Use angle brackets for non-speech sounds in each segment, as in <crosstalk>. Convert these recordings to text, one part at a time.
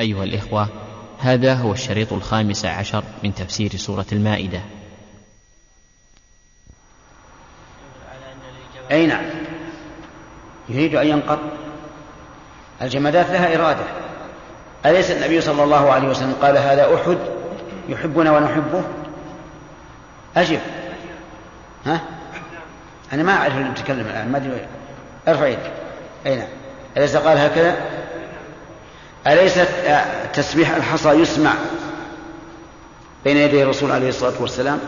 أيها الإخوة هذا هو الشريط الخامس عشر من تفسير سورة المائدة. أي نعم. يريد أن ينقض. الجمادات لها إرادة. أليس النبي صلى الله عليه وسلم قال هذا أحد يحبنا ونحبه؟ أجب. ها؟ أنا ما أعرف اللي تتكلم الآن ما أدري. أرفع يدك. أي نعم. أليس قال هكذا؟ أليس تسبيح الحصى يسمع بين يدي الرسول عليه الصلاة والسلام؟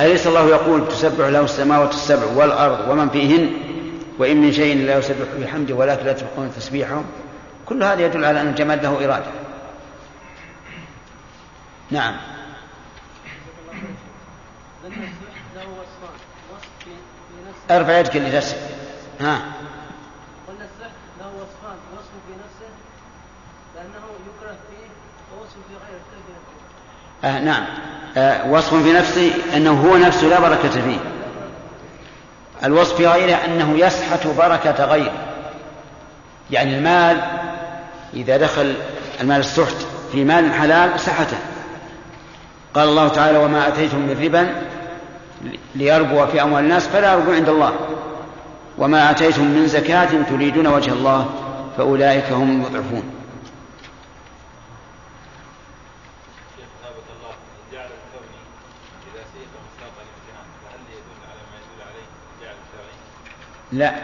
أليس الله يقول تسبح له السماوات السبع والأرض ومن فيهن؟ وإن من شيء لا يسبح بحمده ولكن لا تفقهون تسبيحهم؟ كل هذا يدل على أن الجماد له إرادة. نعم. ارفع يدك اللي ها قلنا السحر له وصفان وصف في نفسه لأنه يكره فيه ووصف في غيره آه نعم. آه وصف في نفسه أنه هو نفسه لا بركة فيه. الوصف في غيره أنه يسحت بركة غيره. يعني المال إذا دخل المال السحت في مال حلال سحته. قال الله تعالى وما أتيتم من ربا ليربو في أموال الناس فلا يربو عند الله. وما آتيتم من زكاة تريدون وجه الله فأولئك هم المضعفون. لا.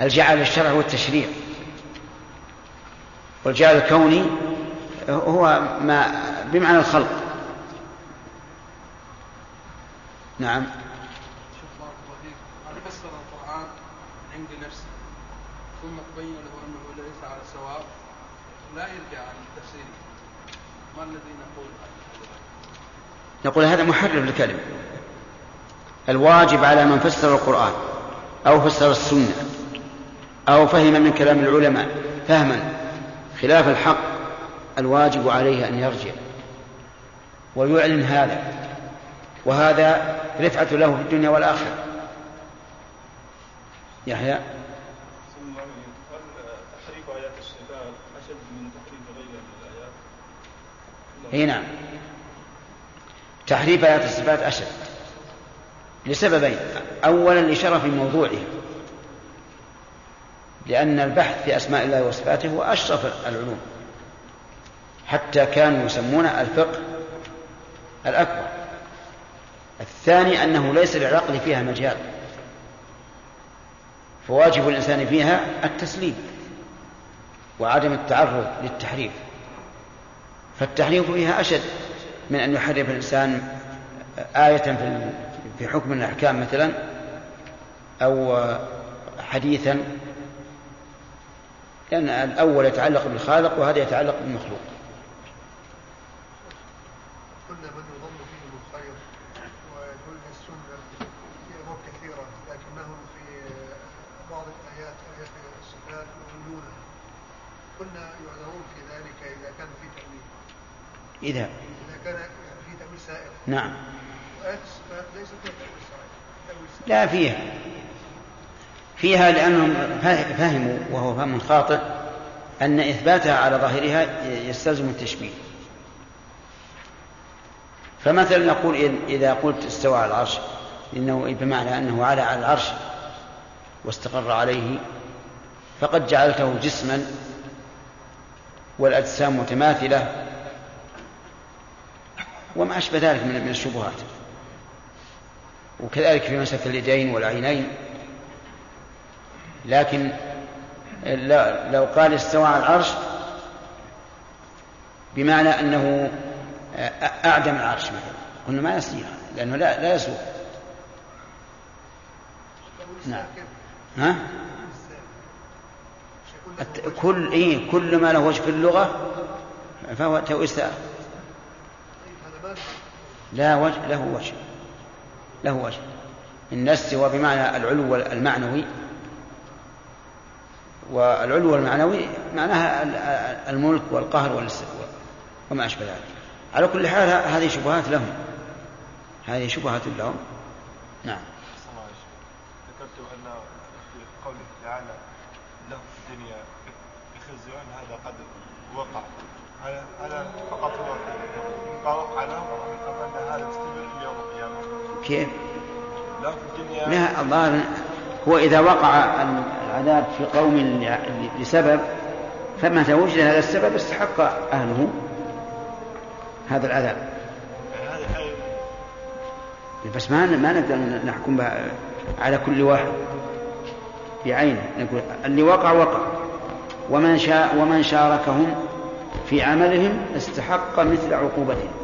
الجعل الشرع هو التشريع والجعل الكوني هو ما بمعنى الخلق. نعم. فسر القرآن عند نفسه ثم تبين له أنه ليس على سواء لا يرجع عن تفسيره ما الذي نقول؟ نقول هذا محرف للكلمة. الواجب على من فسر القرآن أو فسر السنة أو فهم من كلام العلماء فهما خلاف الحق الواجب عليه أن يرجع ويعلن هذا وهذا رفعة له في الدنيا والآخرة. يحيى؟ اي نعم تحريف آيات الصفات أشد. لسببين. أولا لشرف موضوعه لأن البحث في أسماء الله وصفاته هو أشرف العلوم حتى كانوا يسمون الفقه الأكبر. الثاني أنه ليس للعقل فيها مجال فواجب الإنسان فيها التسليم وعدم التعرض للتحريف. فالتحريف فيها أشد من أن يحرف الإنسان آية في حكم من الأحكام مثلا أو حديثا لأن الأول يتعلق بالخالق وهذا يتعلق بالمخلوق. قلنا من يظن السنة في أمور كثيرة لكنهم في بعض الآيات آيات الصفات يؤولونها قلنا يعذرون في ذلك إذا كان في تأويل. إذا. إذا كان في تأويل سائر نعم وآيات الصفات ليست فيها تأويل سائر تأويل سائر لا فيها. فيها لأنهم فهموا وهو فهم خاطئ أن إثباتها على ظاهرها يستلزم التشبيه. فمثلا نقول إذا قلت استوى على العرش إنه بمعنى أنه على على العرش واستقر عليه فقد جعلته جسما والأجسام متماثلة وما أشبه ذلك من الشبهات. وكذلك في مسألة اليدين والعينين. لكن لو قال استوى على العرش بمعنى أنه أعدم العرش مثلا. قلنا ما يصير لأنه لا لا يسوق نعم. ها؟ كل إيه كل ما له وجه في اللغة فهو سائر لا وجه له وجه. له وجه. إن استوى بمعنى العلو المعنوي. والعلو المعنوي معناها الملك والقهر وما أشبه ذلك. على كل حال هذه شبهات لهم. هذه شبهات لهم. نعم. كيف؟ لا الظاهر هو إذا وقع العذاب في قوم لسبب فمتى وجد هذا السبب استحق أهله هذا العذاب. بس ما ما نقدر نحكم على كل واحد. بعينه نقول اللي وقع وقع. ومن شاء ومن شاركهم في عملهم استحق مثل عقوبتهم.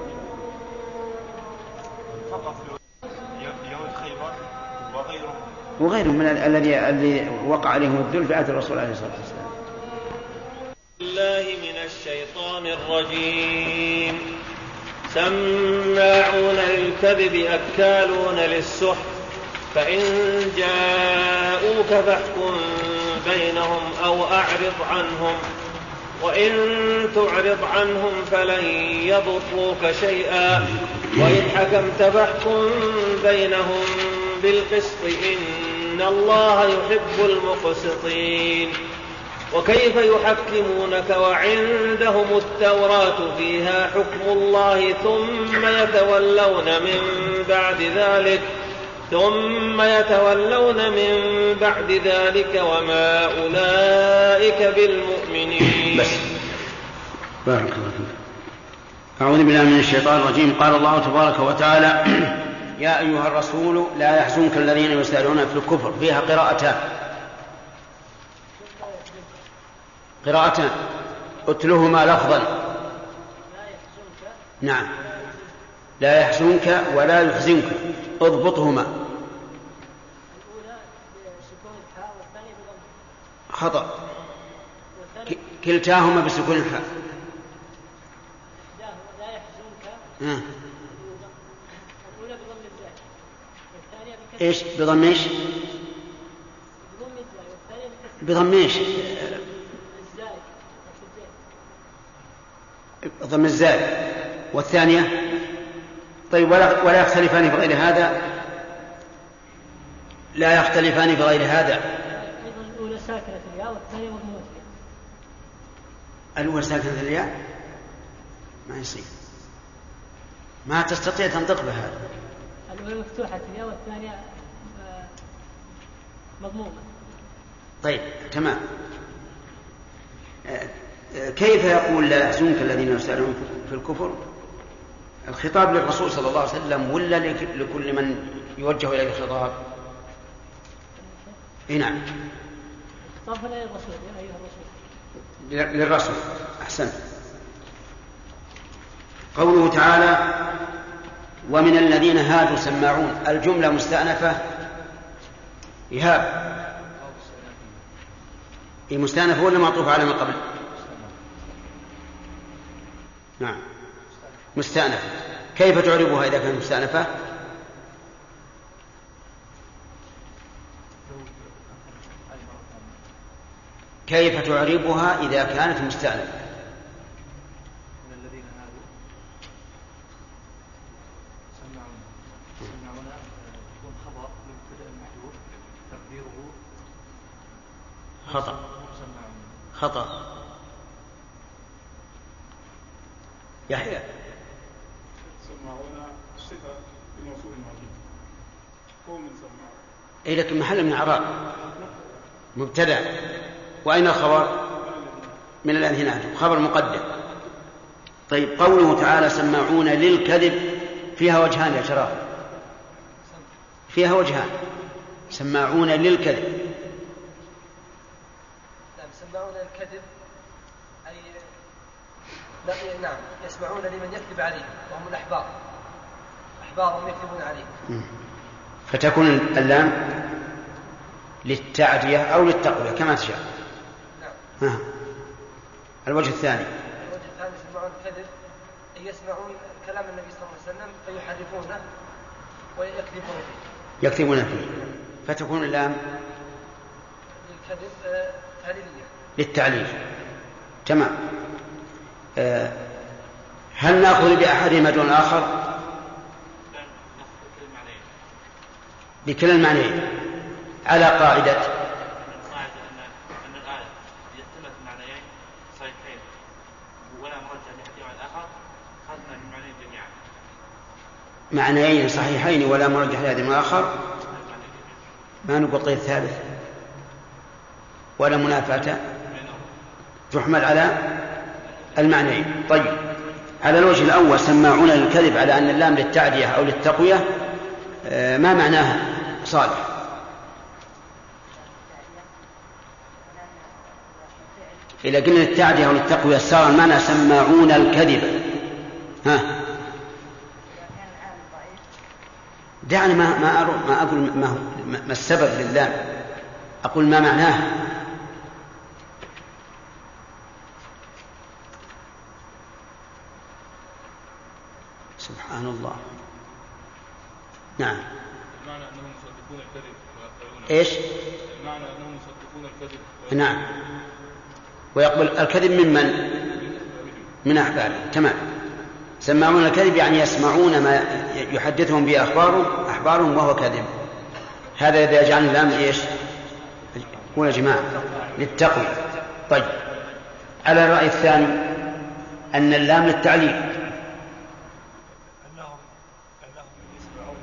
وغيرهم من ال- الذي الذي وقع عليهم الذل في عهد الرسول عليه الصلاة والسلام. الله من الشيطان الرجيم. سماعون للكذب أكالون للسحت. فإن جاءوك فاحكم بينهم أو أعرض عنهم. وإن تعرض عنهم فلن يضروك شيئا. وإن حكمت فاحكم بينهم بالقسط إن الله يحب المقسطين. وكيف يحكمونك وعندهم التوراة فيها حكم الله ثم يتولون من بعد ذلك ثم يتولون من بعد ذلك وما أولئك بالمؤمنين. بارك الله فيك. أعوذ بالله من الشيطان الرجيم. قال الله تبارك وتعالى <clears throat> يا أيها الرسول لا يحزنك الذين يسارعون في الكفر. فيها قراءتان. قراءتان. اتلهما لفظا. نعم. لا يحزنك ولا يحزنك. اضبطهما. خطأ. كلتاهما بسكون الحاء. لا يحزنك آه. الأولى بضم الزاي والثانية بكسر إيش؟ بضم إيش؟ بضم إيش؟ ضم الزاي. والثانية؟ طيب ولا ولا يختلفان في غير هذا؟ لا يختلفان في غير هذا. الأولى ساكنة الياء والثانية مضمومة الياء؟ الأول ساكنة الياء ما يصير. ما تستطيع تنطق بها الأولى مفتوحة الياء والثانية آه، مضمومة طيب تمام. آه، آه، كيف يقول لا يحزنك الذين يسارعون في الكفر؟ الخطاب للرسول صلى الله عليه وسلم ولا لك- لكل من يوجه إليه الخطاب؟ اي نعم. خطاب هنا للرسول يا أيها الرسول. للرسول أحسنت قوله تعالى ومن الذين هادوا سماعون. الجملة مستأنفة؟ إيهاب. هي مستأنفة ولا معطوفة على ما قبل؟ نعم. مستأنفة. كيف تعربها إذا كانت مستأنفة؟ كيف تعربها إذا كانت مستأنفة من الذين هادوا سمعون سمعون يكون خبر للمبتدا المحذوف تقديره خطأ. خطأ. يحيى. سمعون صفة إيه لكن محل من إعراب مبتدأ. وأين الخبر؟ من الذين هادوا خبر مقدم. طيب قوله تعالى سماعون للكذب فيها وجهان يا شراب فيها وجهان. سماعون للكذب نعم سماعون الكذب أي نعم يسمعون لمن يكذب عليهم وهم الأحبار. أحبارهم يكذبون عليهم. فتكون اللام للتعدية أو للتقوية كما تشاء. نعم. ها. الوجه الثاني. الوجه الثاني يسمعون الكذب أي يسمعون كلام النبي صلى الله عليه وسلم فيحرفونه ويكذبون فيه. يكتبون فيه. فتكون اللام الكذب آه، تهليلية. للتعليل. تمام. آه هل نأخذ باحدهما دون الآخر بكل المعنيين. على قاعدة. معنيين صحيحين ولا مرجح لهذا الآخر ما نقول الثالث ولا منافاة. تحمل على المعنيين. طيب. على الوجه الأول سماعون للكذب على أن اللام للتعدية أو للتقوية آه، ما معناها؟ صالح. إذا قلنا للتعدية أو للتقوية صار المعنى سماعون الكذب. ها؟ دعني ما ما ما أقول ما, هو ما السبب للام أقول ما معناه؟ سبحان الله. نعم. المعنى أنهم يصدقون الكذب إيش؟ المعنى أنهم يصدقون الكذب نعم. ويقبل الكذب ممن؟ من؟ أحبابه تمام. سماعون الكذب يعني يسمعون ما يحدثهم به أخبارهم أحبارهم وهو كذب. هذا إذا جعلنا اللام إيش؟ هو يا جماعة للتقوى طيب. على الرأي الثاني أن اللام للتعليل انهم انهم يسمعون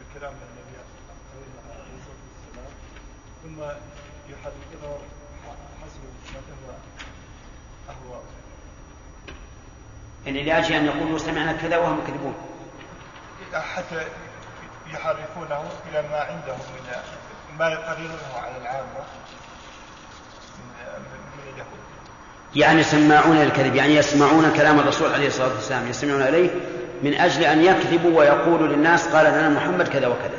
الكلام من النبي عليه الصلاه والسلام ثم يحدثونه حسب ما تهوى اهواء يعني لأجل أن يقولوا سمعنا كذا وهم كذبون. حتى يحرفونه إلى ما عندهم من ما يقررونه على العامة من اليهود. يعني سماعون للكذب يعني يسمعون كلام الرسول عليه الصلاة والسلام يستمعون إليه من أجل أن يكذبوا ويقولوا للناس قال لنا محمد كذا وكذا.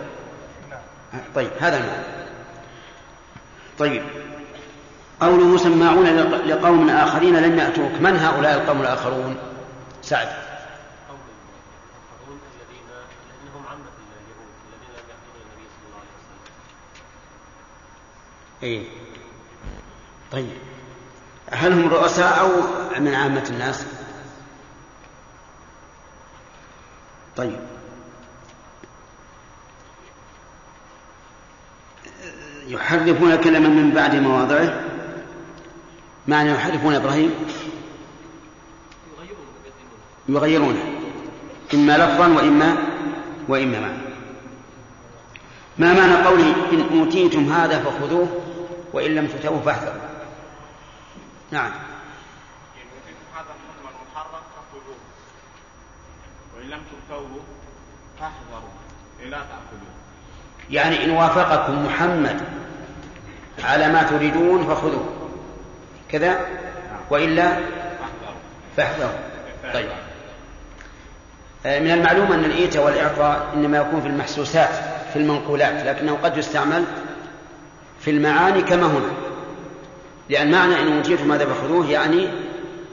نعم. طيب هذا المعنى. طيب. قوله سماعون لقوم آخرين لم يأتوك. من هؤلاء القوم الآخرون؟ سعد. أي طيب. هل هم رؤساء أو من عامة الناس؟ طيب. يحرفون الكلمة من بعد مواضعه؟ معنى يحرفون إبراهيم؟ يغيرونه إما لفظا وإما وإما معنى. ما معنى قوله إن أوتيتم هذا فخذوه وإن لم تؤتوه فاحذروا؟ نعم. وإن لم تؤتوه فاحذروا يعني إن وافقكم محمد على ما تريدون فخذوه. كذا؟ وإلا فاحذروا. طيب. من المعلوم أن الإيتاء والإعطاء إنما يكون في المحسوسات في المنقولات لكنه قد يستعمل في المعاني كما هنا. لأن معنى إن أوتيتم ماذا فخذوه يعني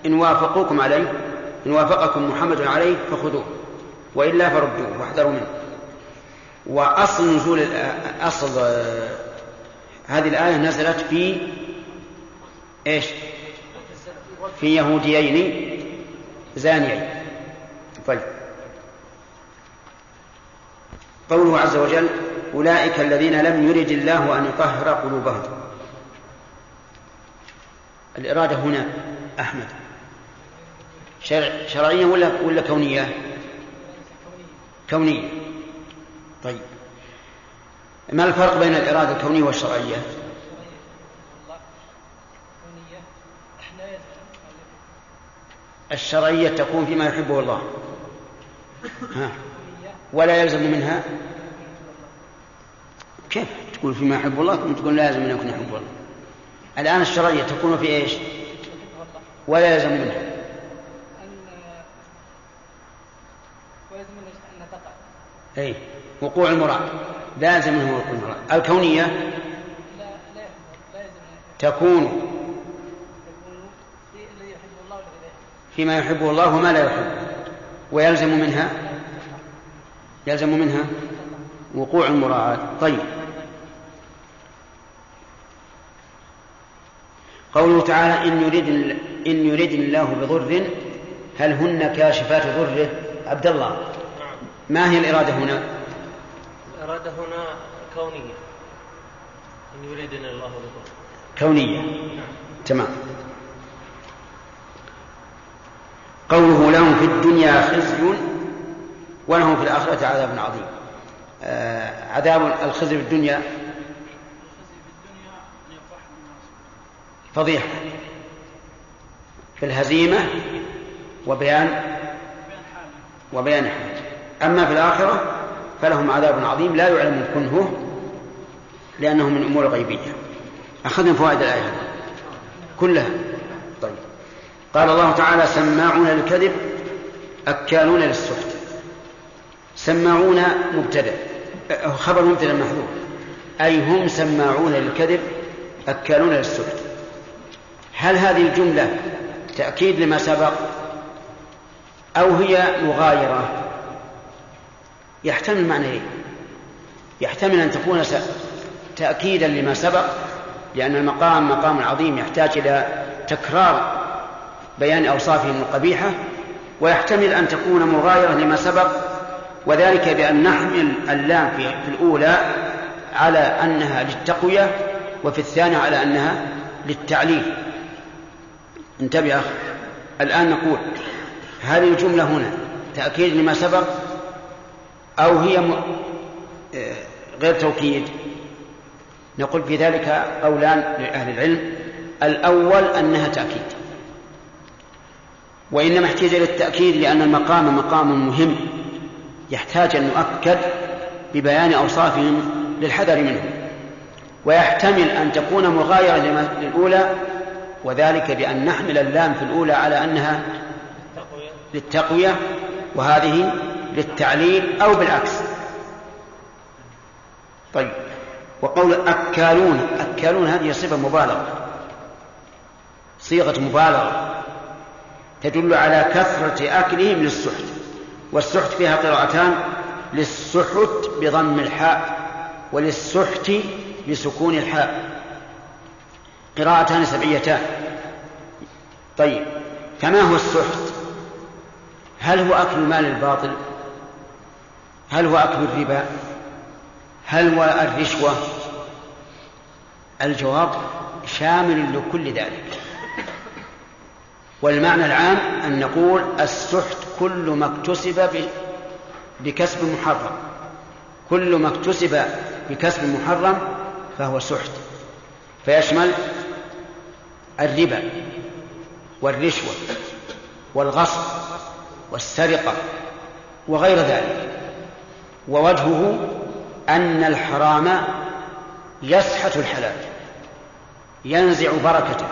إن وافقوكم عليه إن وافقكم محمد عليه فخذوه وإلا فردوه واحذروا منه. وأصل نزول الآ- أصل آه، هذه الآية نزلت في إيش؟ في يهوديين زانيين. طيب. قوله عز وجل أولئك الذين لم يرد الله أن يطهر قلوبهم الإرادة هنا أحمد شرع شرعية ولا ولا كونية؟ كونية طيب ما الفرق بين الإرادة الكونية والشرعية؟ الشرعية تكون فيما يحبه الله ها. ولا يلزم منها؟ كيف تقول فيما يحب الله ثم تقول لا يلزم أن يكون يحب الله؟ الآن الشرعية تكون في إيش؟ ولا يلزم منها. أي وقوع المراد. لا يلزم منه وقوع المراد. أن تكون فيما يحبه الله وما لا يحبه. ويلزم منها؟ يلزم منها وقوع المراعاة. طيب. قوله تعالى إن يريد إن يريد الله بضر هل هن كاشفات ضره؟ عبد الله ما هي الإرادة هنا؟ الإرادة هنا كونية. إن يريدنا الله بضر. كونية. تمام. قوله لهم في الدنيا خزي ولهم في الآخرة عذاب عظيم. آه عذاب الخزي في الدنيا فضيحة في الهزيمة وبيان وبيان حاله أما في الآخرة فلهم عذاب عظيم لا يعلم كنهه لأنه من أمور غيبية. أخذنا فوائد الآية كلها. طيب. قال الله تعالى سماعون للكذب أكالون للسحت. سماعون مبتدأ. خبر مبتدأ محذوف. أي هم سماعون للكذب أكالون للسحت هل هذه الجملة تأكيد لما سبق؟ أو هي مغايرة؟ يحتمل معنيين يحتمل أن تكون تأكيدا لما سبق لأن المقام مقام عظيم يحتاج إلى تكرار بيان أوصافهم القبيحة ويحتمل أن تكون مغايرة لما سبق وذلك بأن نحمل اللام في الأولى على أنها للتقوية وفي الثانية على أنها للتعليل. انتبه أخ الآن نقول هل الجملة هنا تأكيد لما سبق أو هي م... غير توكيد؟ نقول في ذلك قولان لأهل العلم. الأول أنها تأكيد وإنما احتاج إلى التأكيد لأن المقام مقام مهم. يحتاج أن نؤكد ببيان أوصافهم للحذر منه ويحتمل أن تكون مغايرة للأولى وذلك بأن نحمل اللام في الأولى على أنها للتقوية وهذه للتعليل أو بالعكس. طيب وقول أكالون أكالون هذه صفة مبالغة صيغة مبالغة تدل على كثرة أكلهم للسحت. والسحت فيها قراءتان للسحت بضم الحاء وللسحت بسكون الحاء. قراءتان سبعيتان. طيب فما هو السحت؟ هل هو أكل المال الباطل؟ هل هو أكل الربا؟ هل هو الرشوة؟ الجواب شامل لكل ذلك. والمعنى العام أن نقول السحت كل ما اكتسب بكسب محرم. كل ما اكتسب بكسب محرم فهو سحت. فيشمل الربا والرشوة والغصب والسرقة وغير ذلك. ووجهه أن الحرام يسحت الحلال ينزع بركته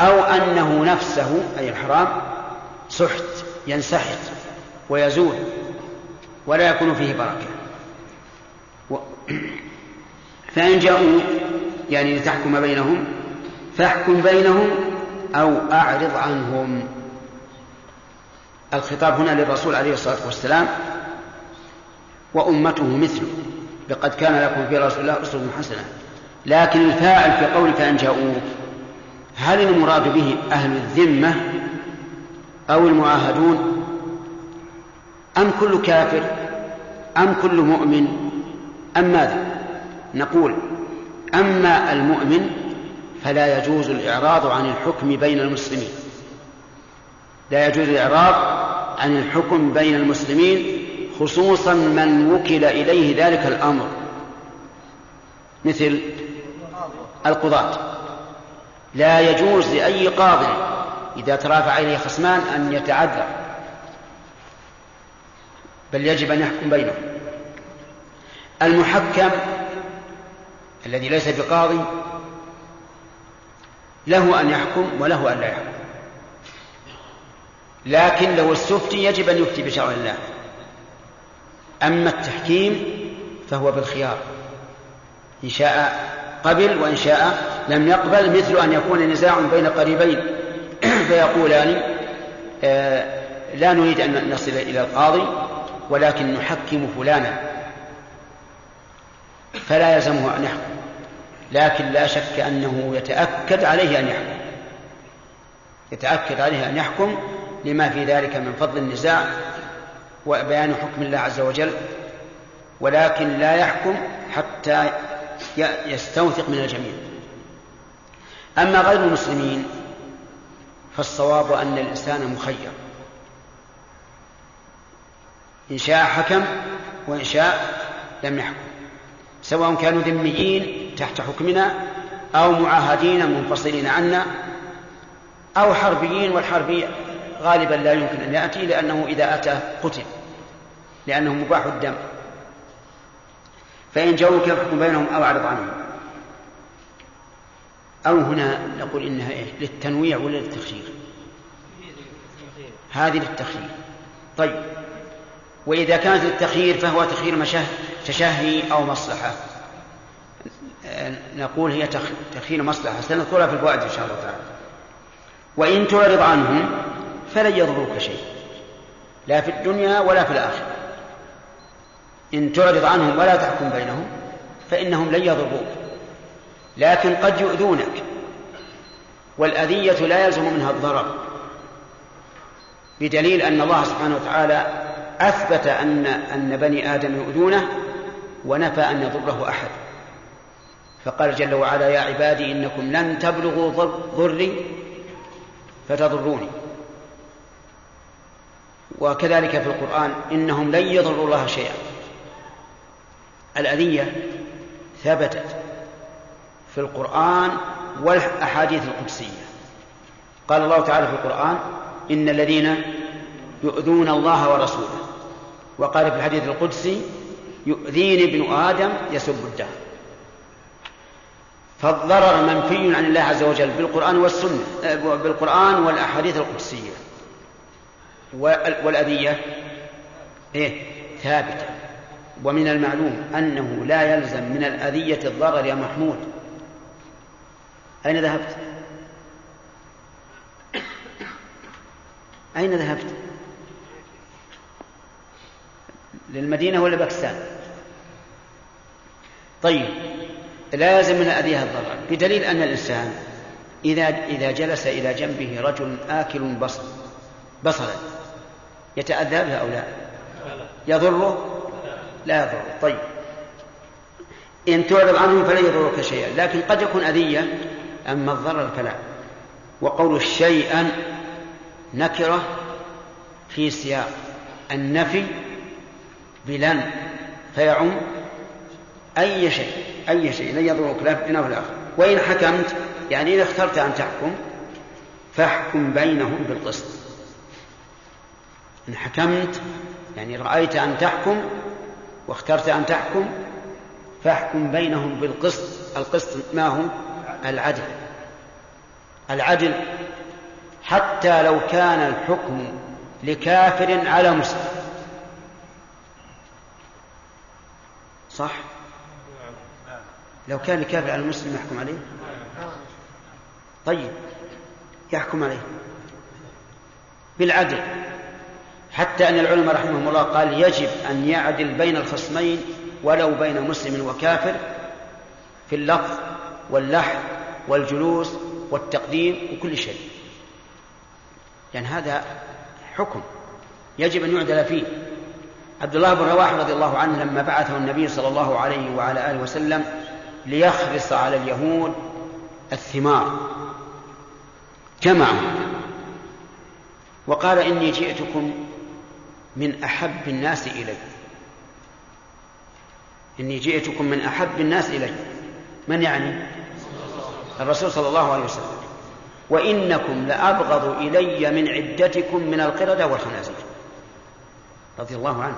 أو أنه نفسه أي الحرام سحت. ينسحت ويزول ولا يكون فيه بركة. و... فإن جاءوا يعني لتحكم بينهم فاحكم بينهم أو أعرض عنهم. الخطاب هنا للرسول عليه الصلاة والسلام وأمته مثله لقد كان لكم في رسول الله أسوة حسنة. لكن الفاعل في قول فإن جاءوك هل المراد به أهل الذمة أو المعاهدون؟ أم كل كافر؟ أم كل مؤمن؟ أم ماذا؟ نقول أما المؤمن فلا يجوز الإعراض عن الحكم بين المسلمين. لا يجوز الإعراض عن الحكم بين المسلمين خصوصا من وكل إليه ذلك الأمر. مثل القضاة. لا يجوز لأي قاضي إذا ترافع إليه خصمان أن يتعذر. بل يجب أن يحكم بينهم. المحكم الذي ليس بقاضي له أن يحكم وله أن لا يحكم. لكن لو استفتي يجب أن يفتي بشرع الله. أما التحكيم فهو بالخيار. إن شاء قبل وإن شاء لم يقبل مثل أن يكون نزاع بين قريبين. <coughs> فيقولان آه لا نريد أن نصل إلى القاضي ولكن نحكم فلانا. فلا يلزمه أن يحكم لكن لا شك أنه يتأكد عليه أن يحكم. يتأكد عليه أن يحكم لما في ذلك من فضل النزاع وبيان حكم الله عز وجل ولكن لا يحكم حتى يستوثق من الجميع. أما غير المسلمين فالصواب أن الإنسان مخير. إن شاء حكم وإن شاء لم يحكم. سواء كانوا ذميين تحت حكمنا أو معاهدين منفصلين عنا أو حربيين والحربي غالبا لا يمكن أن يأتي لأنه إذا أتى قتل لأنه مباح الدم. فإن جاءوك فاحكم بينهم أو أعرض عنهم. أو هنا نقول إنها إيه؟ للتنويع ولا للتخيير؟ هذه للتخيير. طيب. وإذا كانت للتخيير فهو تخيير مشه... تشهي أو مصلحة. نقول هي تخيير مصلحة. سنذكرها في الفوائد إن شاء الله تعالى. وإن تعرض عنهم فلن يضروك شيء. لا في الدنيا ولا في الآخرة. إن تعرض عنهم ولا تحكم بينهم فإنهم لن يضروك. لكن قد يؤذونك والأذية لا يلزم منها الضرر بدليل أن الله سبحانه وتعالى أثبت أن أن بني آدم يؤذونه ونفى أن يضره أحد. فقال جل وعلا يا عبادي إنكم لن تبلغوا ضري فتضروني. وكذلك في القرآن إنهم لن يضروا الله شيئا. الأذية ثبتت في القرآن والأحاديث القدسية. قال الله تعالى في القرآن إن الذين يؤذون الله ورسوله وقال في الحديث القدسي يؤذيني ابن آدم يسب الدهر. فالضرر منفي عن الله عز وجل بالقرآن والسنة بالقرآن والأحاديث القدسية. والأذية إيه؟ ثابتة. ومن المعلوم أنه لا يلزم من الأذية الضرر يا محمود. أين ذهبت؟ أين ذهبت؟ للمدينة ولا باكستان؟ طيب لازم من الأذية الضرر بدليل أن الإنسان إذا إذا جلس إلى جنبه رجل آكل بصل بصلا يتأذى به أو لا؟ يضره؟ لا يضره طيب إن تعرض عنهم فلن يضرك شيئا لكن قد يكون أذية أما الضرر فلا. وقول شيئا نكرة في سياق النفي بلن فيعم أي شيء أي شيء لن يضرك لا في ولا الآخرة وإن حكمت يعني إذا اخترت أن تحكم فاحكم بينهم بالقسط. إن حكمت يعني رأيت أن تحكم واخترت أن تحكم فاحكم بينهم بالقسط. القسط ما هو؟ العدل. العدل حتى لو كان الحكم لكافر على مسلم. صح؟ لو كان لكافر على المسلم يحكم عليه؟ طيب يحكم عليه. بالعدل. حتى أن العلماء رحمهم الله قال يجب أن يعدل بين الخصمين ولو بين مسلم وكافر في اللفظ. واللحن والجلوس والتقديم وكل شيء. يعني هذا حكم يجب أن يعدل فيه. عبد الله بن رواحة رضي الله عنه لما بعثه النبي صلى الله عليه وعلى آله وسلم ليخرص على اليهود الثمار. جمعهم. وقال إني جئتكم من أحب الناس إلي. إني جئتكم من أحب الناس إلي. من يعني؟ الرسول صلى الله عليه وسلم. وإنكم لأبغض إلي من عدتكم من القردة والخنازير. رضي الله عنه.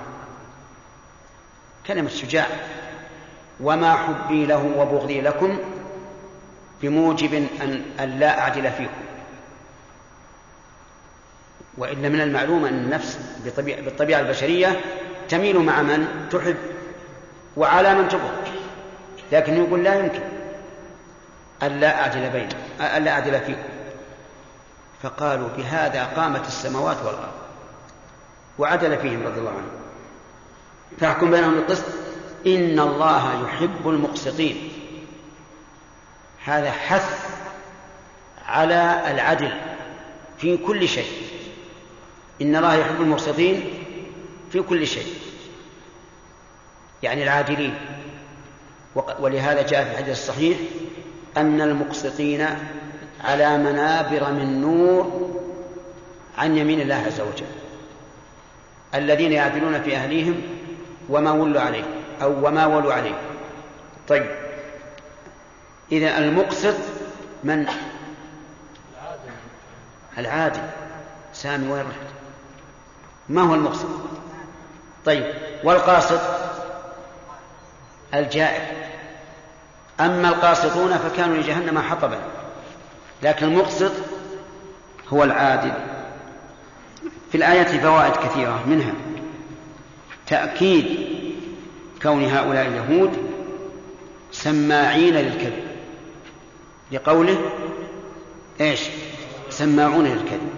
كلمة شجاع. وما حبي له وبغضي لكم بموجب أن, أن لا أعدل فيكم. وإلا من المعلوم أن النفس بالطبيعة البشرية تميل مع من تحب وعلى من تبغض. لكن يقول لا يمكن. ألا أعدل بين ألا أعدل فيكم. فقالوا بهذا قامت السماوات والأرض. وعدل فيهم رضي الله عنه فاحكم بينهم بالقسط. إن الله يحب المقسطين. هذا حث على العدل في كل شيء. إن الله يحب المقسطين في كل شيء. يعني العادلين. ولهذا جاء في الحديث الصحيح أن المقسطين على منابر من نور عن يمين الله عز وجل الذين يعدلون في أهليهم وما ولوا عليه أو وما ولوا عليه. طيب إذا المقسط من؟ العادل سامي وين رحت؟ ما هو المقسط؟ طيب والقاسط؟ الجائر. أما القاسطون فكانوا لجهنم حطبا. لكن المقسط هو العادل. في الآية فوائد كثيرة منها تأكيد كون هؤلاء اليهود سماعين للكذب. لقوله إيش؟ سماعون للكذب.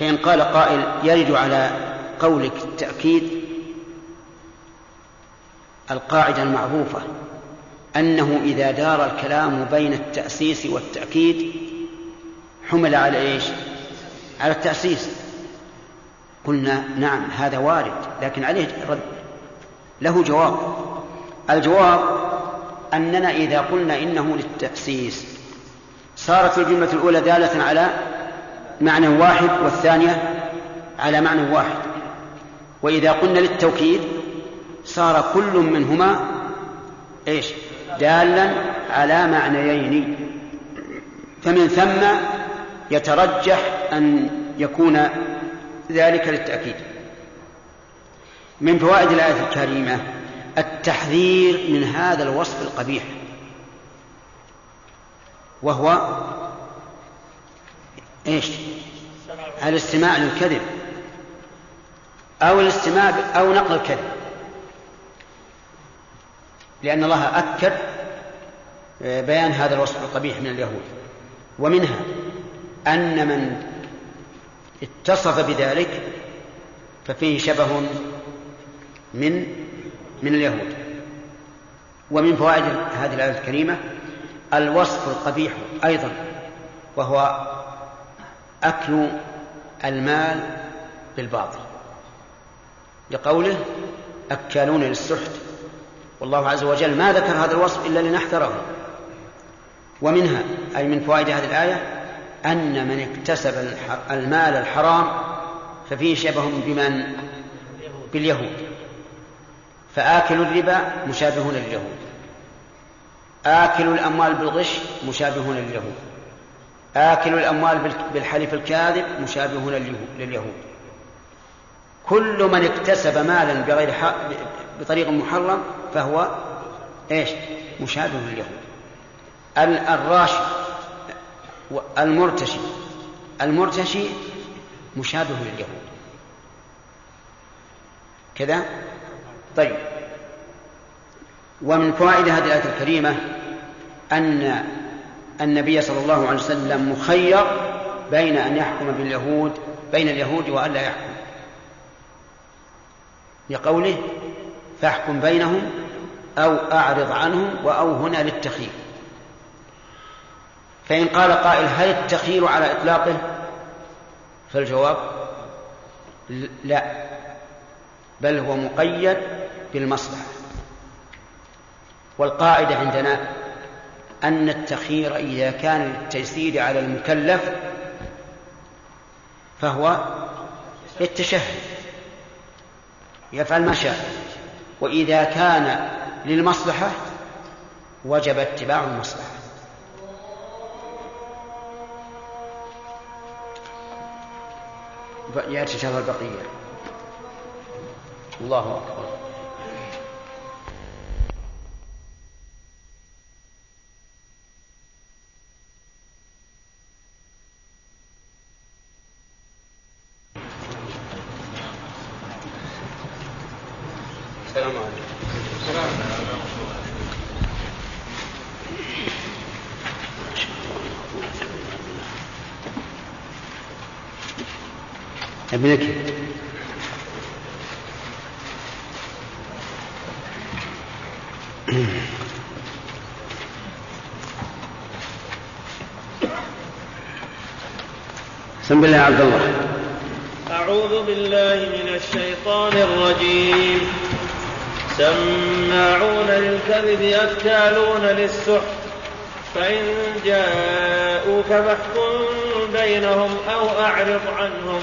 فإن قال قائل يرد على قولك التأكيد القاعدة المعروفة. أنه إذا دار الكلام بين التأسيس والتأكيد حمل على إيش؟ على التأسيس. قلنا نعم هذا وارد لكن عليه رد. له جواب. الجواب أننا إذا قلنا إنه للتأسيس صارت الجملة الأولى دالة على معنى واحد والثانية على معنى واحد. وإذا قلنا للتوكيد صار كل منهما إيش؟ دالا على معنيين. فمن ثم يترجح أن يكون ذلك للتأكيد. من فوائد الآية الكريمة التحذير من هذا الوصف القبيح. وهو إيش؟ الاستماع للكذب. أو الاستماع أو نقل الكذب. لأن الله أكد بيان هذا الوصف القبيح من اليهود. ومنها أن من اتصف بذلك ففيه شبه من من اليهود. ومن فوائد هذه الآية الكريمة الوصف القبيح أيضا وهو أكل المال بالباطل. لقوله أكالون للسحت والله عز وجل ما ذكر هذا الوصف إلا لنحذره. ومنها أي من فوائد هذه الآية أن من اكتسب المال الحرام ففيه شبه بمن؟ باليهود. فآكل الربا مشابهون لليهود. آكل الأموال بالغش مشابهون لليهود. آكل الأموال بالحلف الكاذب مشابهون لليهود. كل من اكتسب مالا بغير بطريق محرم فهو إيش؟ مشابه لليهود. الراشي المرتشي. المرتشي مشابه لليهود. كذا؟ طيب. ومن فوائد هذه الآية الكريمة أن النبي صلى الله عليه وسلم مخير بين أن يحكم باليهود بين اليهود وأن لا يحكم. لقوله فاحكم بينهم أو أعرض عنهم وأو هنا للتخيير. فإن قال قائل هل التخيير على إطلاقه؟ فالجواب لا بل هو مقيد بالمصلحة. والقاعدة عندنا أن التخيير إذا كان للتيسير على المكلف فهو للتشهد. يفعل ما شاء. وإذا كان للمصلحة وجب اتباع المصلحة. يأتي شهر البقية. الله أكبر السلام عليكم ابنك بسم الله يا عبد الله. أعوذ بالله من الشيطان الرجيم. سماعون للكذب أكالون للسحت. فإن جاءوك فاحكم بينهم أو أعرض عنهم.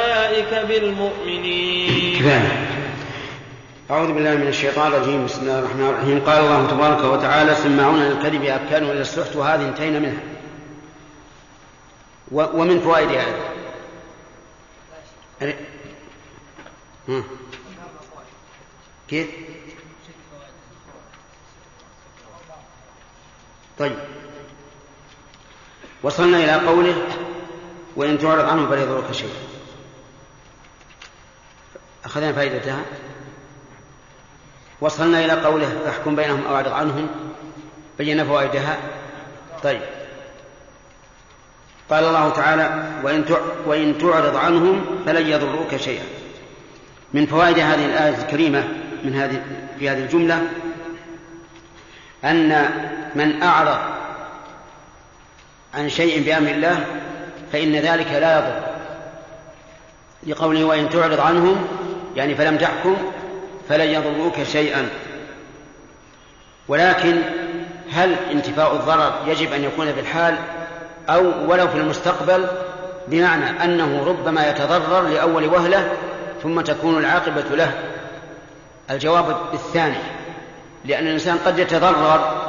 بالمؤمنين. كفاية. أعوذ بالله من الشيطان الرجيم. بسم الله الرحمن الرحيم. قال الله تبارك وتعالى سماعون للكذب أكانوا إلى السحت وهذه انتهينا منها. ومن فوائد هذا. كيف؟ طيب. وصلنا إلى قوله وإن تعرض عنهم فلا يضرك شيء أخذنا فائدتها. وصلنا إلى قوله فاحكم بينهم أو أعرض عنهم. بينا فوائدها. طيب. قال الله تعالى وإن وإن تعرض عنهم فلن يضروك شيئا. من فوائد هذه الآية الكريمة من هذه في هذه الجملة أن من أعرض عن شيء بأمر الله فإن ذلك لا يضر. لقوله وإن تعرض عنهم يعني فلم تحكم فلن يضروك شيئا. ولكن هل انتفاء الضرر يجب أن يكون في الحال؟ أو ولو في المستقبل بمعنى أنه ربما يتضرر لأول وهلة ثم تكون العاقبة له. الجواب الثاني لأن الإنسان قد يتضرر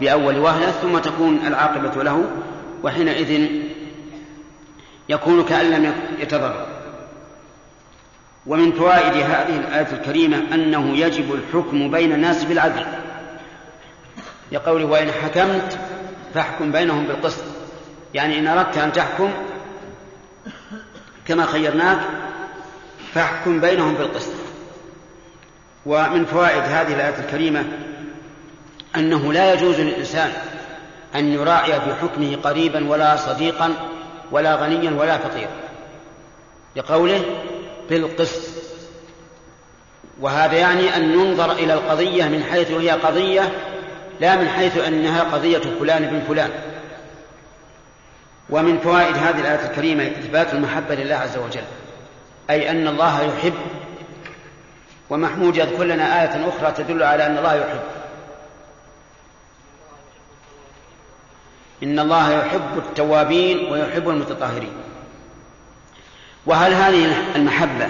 بأول وهلة ثم تكون العاقبة له وحينئذ يكون كأن لم يتضرر. ومن فوائد هذه الآية الكريمة أنه يجب الحكم بين الناس بالعدل. لقوله وإن حكمت فاحكم بينهم بالقسط. يعني إن أردت أن تحكم كما خيرناك فاحكم بينهم بالقسط. ومن فوائد هذه الآية الكريمة أنه لا يجوز للإنسان أن يراعي في حكمه قريبا ولا صديقا ولا غنيا ولا فقيرا. لقوله بالقسط وهذا يعني أن ينظر إلى القضية من حيث هي قضية لا من حيث أنها قضية فلان بن فلان. ومن فوائد هذه الآية الكريمة إثبات المحبة لله عز وجل أي أن الله يحب. ومحمود يذكر لنا آية أخرى تدل على أن الله يحب. إن الله يحب التوابين ويحب المتطهرين. وهل هذه المحبة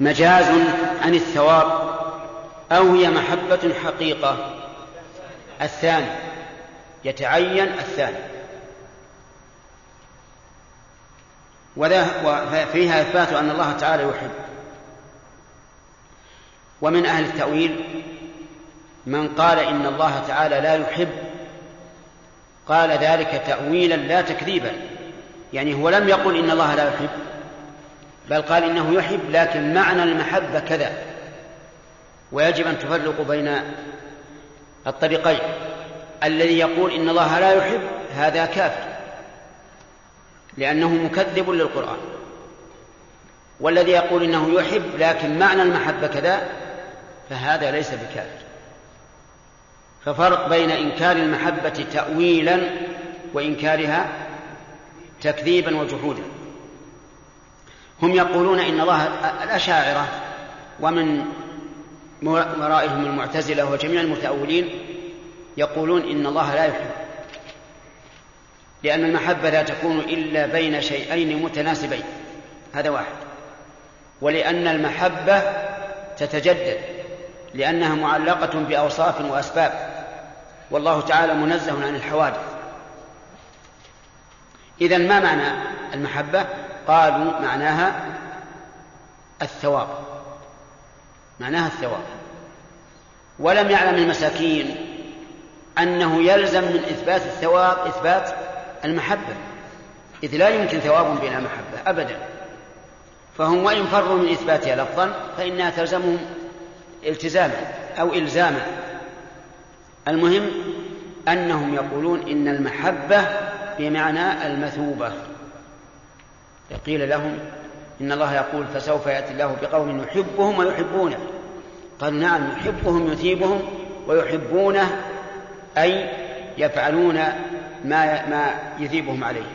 مجاز عن الثواب أو هي محبة حقيقة؟ الثاني يتعين الثاني. وفيها إثبات أن الله تعالى يحب. ومن أهل التأويل من قال إن الله تعالى لا يحب قال ذلك تأويلا لا تكذيبا. يعني هو لم يقل إن الله لا يحب بل قال إنه يحب لكن معنى المحبة كذا. ويجب أن تفرق بين الطريقين. الذي يقول إن الله لا يحب هذا كافر لأنه مكذب للقرآن. والذي يقول إنه يحب لكن معنى المحبة كذا فهذا ليس بكافر. ففرق بين إنكار المحبة تأويلا وإنكارها تكذيبا وجحودا. هم يقولون إن الله الأشاعرة ومن ورائهم المعتزلة وجميع المتأولين يقولون إن الله لا يحب لأن المحبة لا تكون إلا بين شيئين متناسبين. هذا واحد. ولأن المحبة تتجدد لأنها معلقة بأوصاف وأسباب. والله تعالى منزه عن الحوادث. إذا ما معنى المحبة؟ قالوا معناها الثواب. معناها الثواب. ولم يعلم المساكين أنه يلزم من إثبات الثواب إثبات المحبة. إذ لا يمكن ثواب بلا محبة أبدا. فهم وإن فروا من إثباتها لفظا فإنها تلزمهم التزاما أو إلزاما. المهم أنهم يقولون إن المحبة بمعنى المثوبة. قيل لهم إن الله يقول فسوف يأتي الله بقوم يحبهم ويحبونه. قالوا نعم يحبهم يثيبهم ويحبونه أي يفعلون ما ما يثيبهم عليه.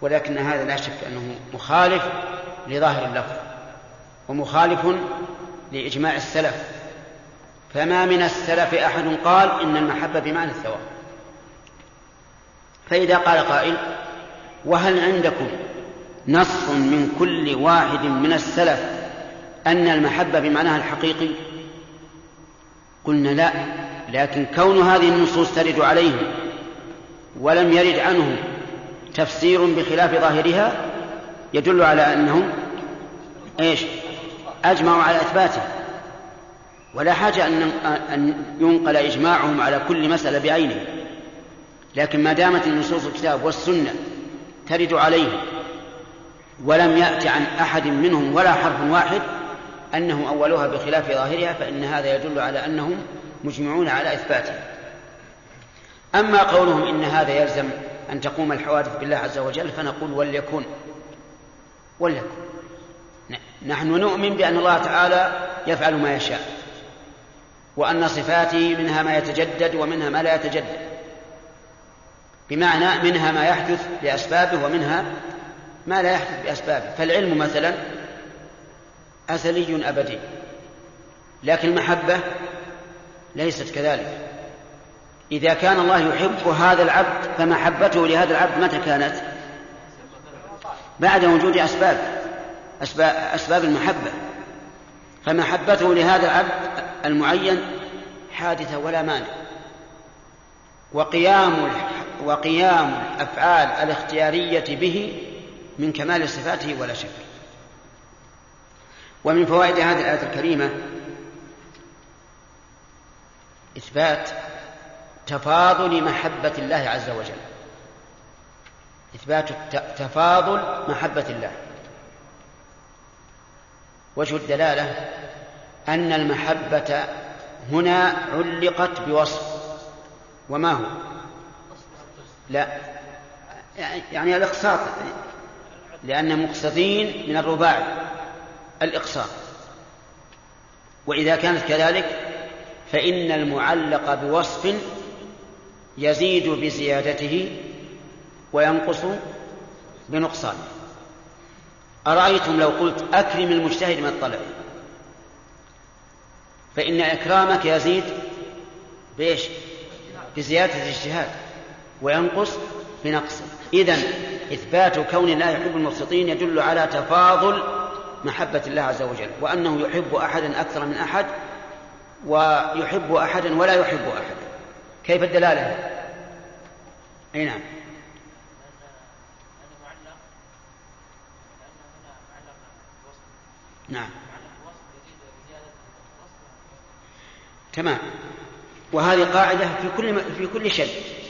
ولكن هذا لا شك أنه مخالف لظاهر اللفظ ومخالف لإجماع السلف. فما من السلف أحد قال إن المحبة بمعنى الثواب. فإذا قال قائل وهل عندكم نص من كل واحد من السلف أن المحبة بمعناها الحقيقي؟ قلنا لا لكن كون هذه النصوص ترد عليهم ولم يرد عنهم تفسير بخلاف ظاهرها يدل على أنهم إيش؟ أجمعوا على إثباته ولا حاجة أن ينقل إجماعهم على كل مسألة بعينه. لكن ما دامت النصوص الكتاب والسنة ترد عليهم ولم يأت عن أحد منهم ولا حرف واحد أنه أولها بخلاف ظاهرها فإن هذا يدل على أنهم مجمعون على إثباته أما قولهم إن هذا يلزم أن تقوم الحوادث بالله عز وجل فنقول وليكن. وليكن. نحن نؤمن بأن الله تعالى يفعل ما يشاء وأن صفاته منها ما يتجدد ومنها ما لا يتجدد. بمعنى منها ما يحدث بأسبابه ومنها ما لا يحدث بأسبابه. فالعلم مثلا أزلي أبدي لكن المحبة ليست كذلك. إذا كان الله يحب هذا العبد فمحبته لهذا العبد متى كانت؟ بعد وجود أسباب أسباب, أسباب المحبة. فمحبته لهذا العبد المعين حادثة ولا مانع. وقيام وقيام الأفعال الاختيارية به من كمال صفاته ولا شك. ومن فوائد هذه الآية الكريمة إثبات تفاضل محبة الله عز وجل. إثبات تفاضل محبة الله. وجه الدلالة أن المحبة هنا علقت بوصف. وما هو؟ لا. يعني الإقساط لأن مقسطين من الرباع الإقساط. وإذا كانت كذلك فإن المعلق بوصف يزيد بزيادته وينقص بنقصانه أرأيتم لو قلت أكرم المجتهد من الطلب؟ فإن إكرامك يزيد بإيش؟ بزيادة الاجتهاد. وينقص بنقص. إذا إثبات كون الله يحب المبسطين يدل على تفاضل محبة الله عز وجل وأنه يحب أحدا أكثر من أحد ويحب أحدا ولا يحب أحدا كيف الدلالة؟ أي نعم. نعم. تمام. وهذه قاعدة في كل في كل شيء.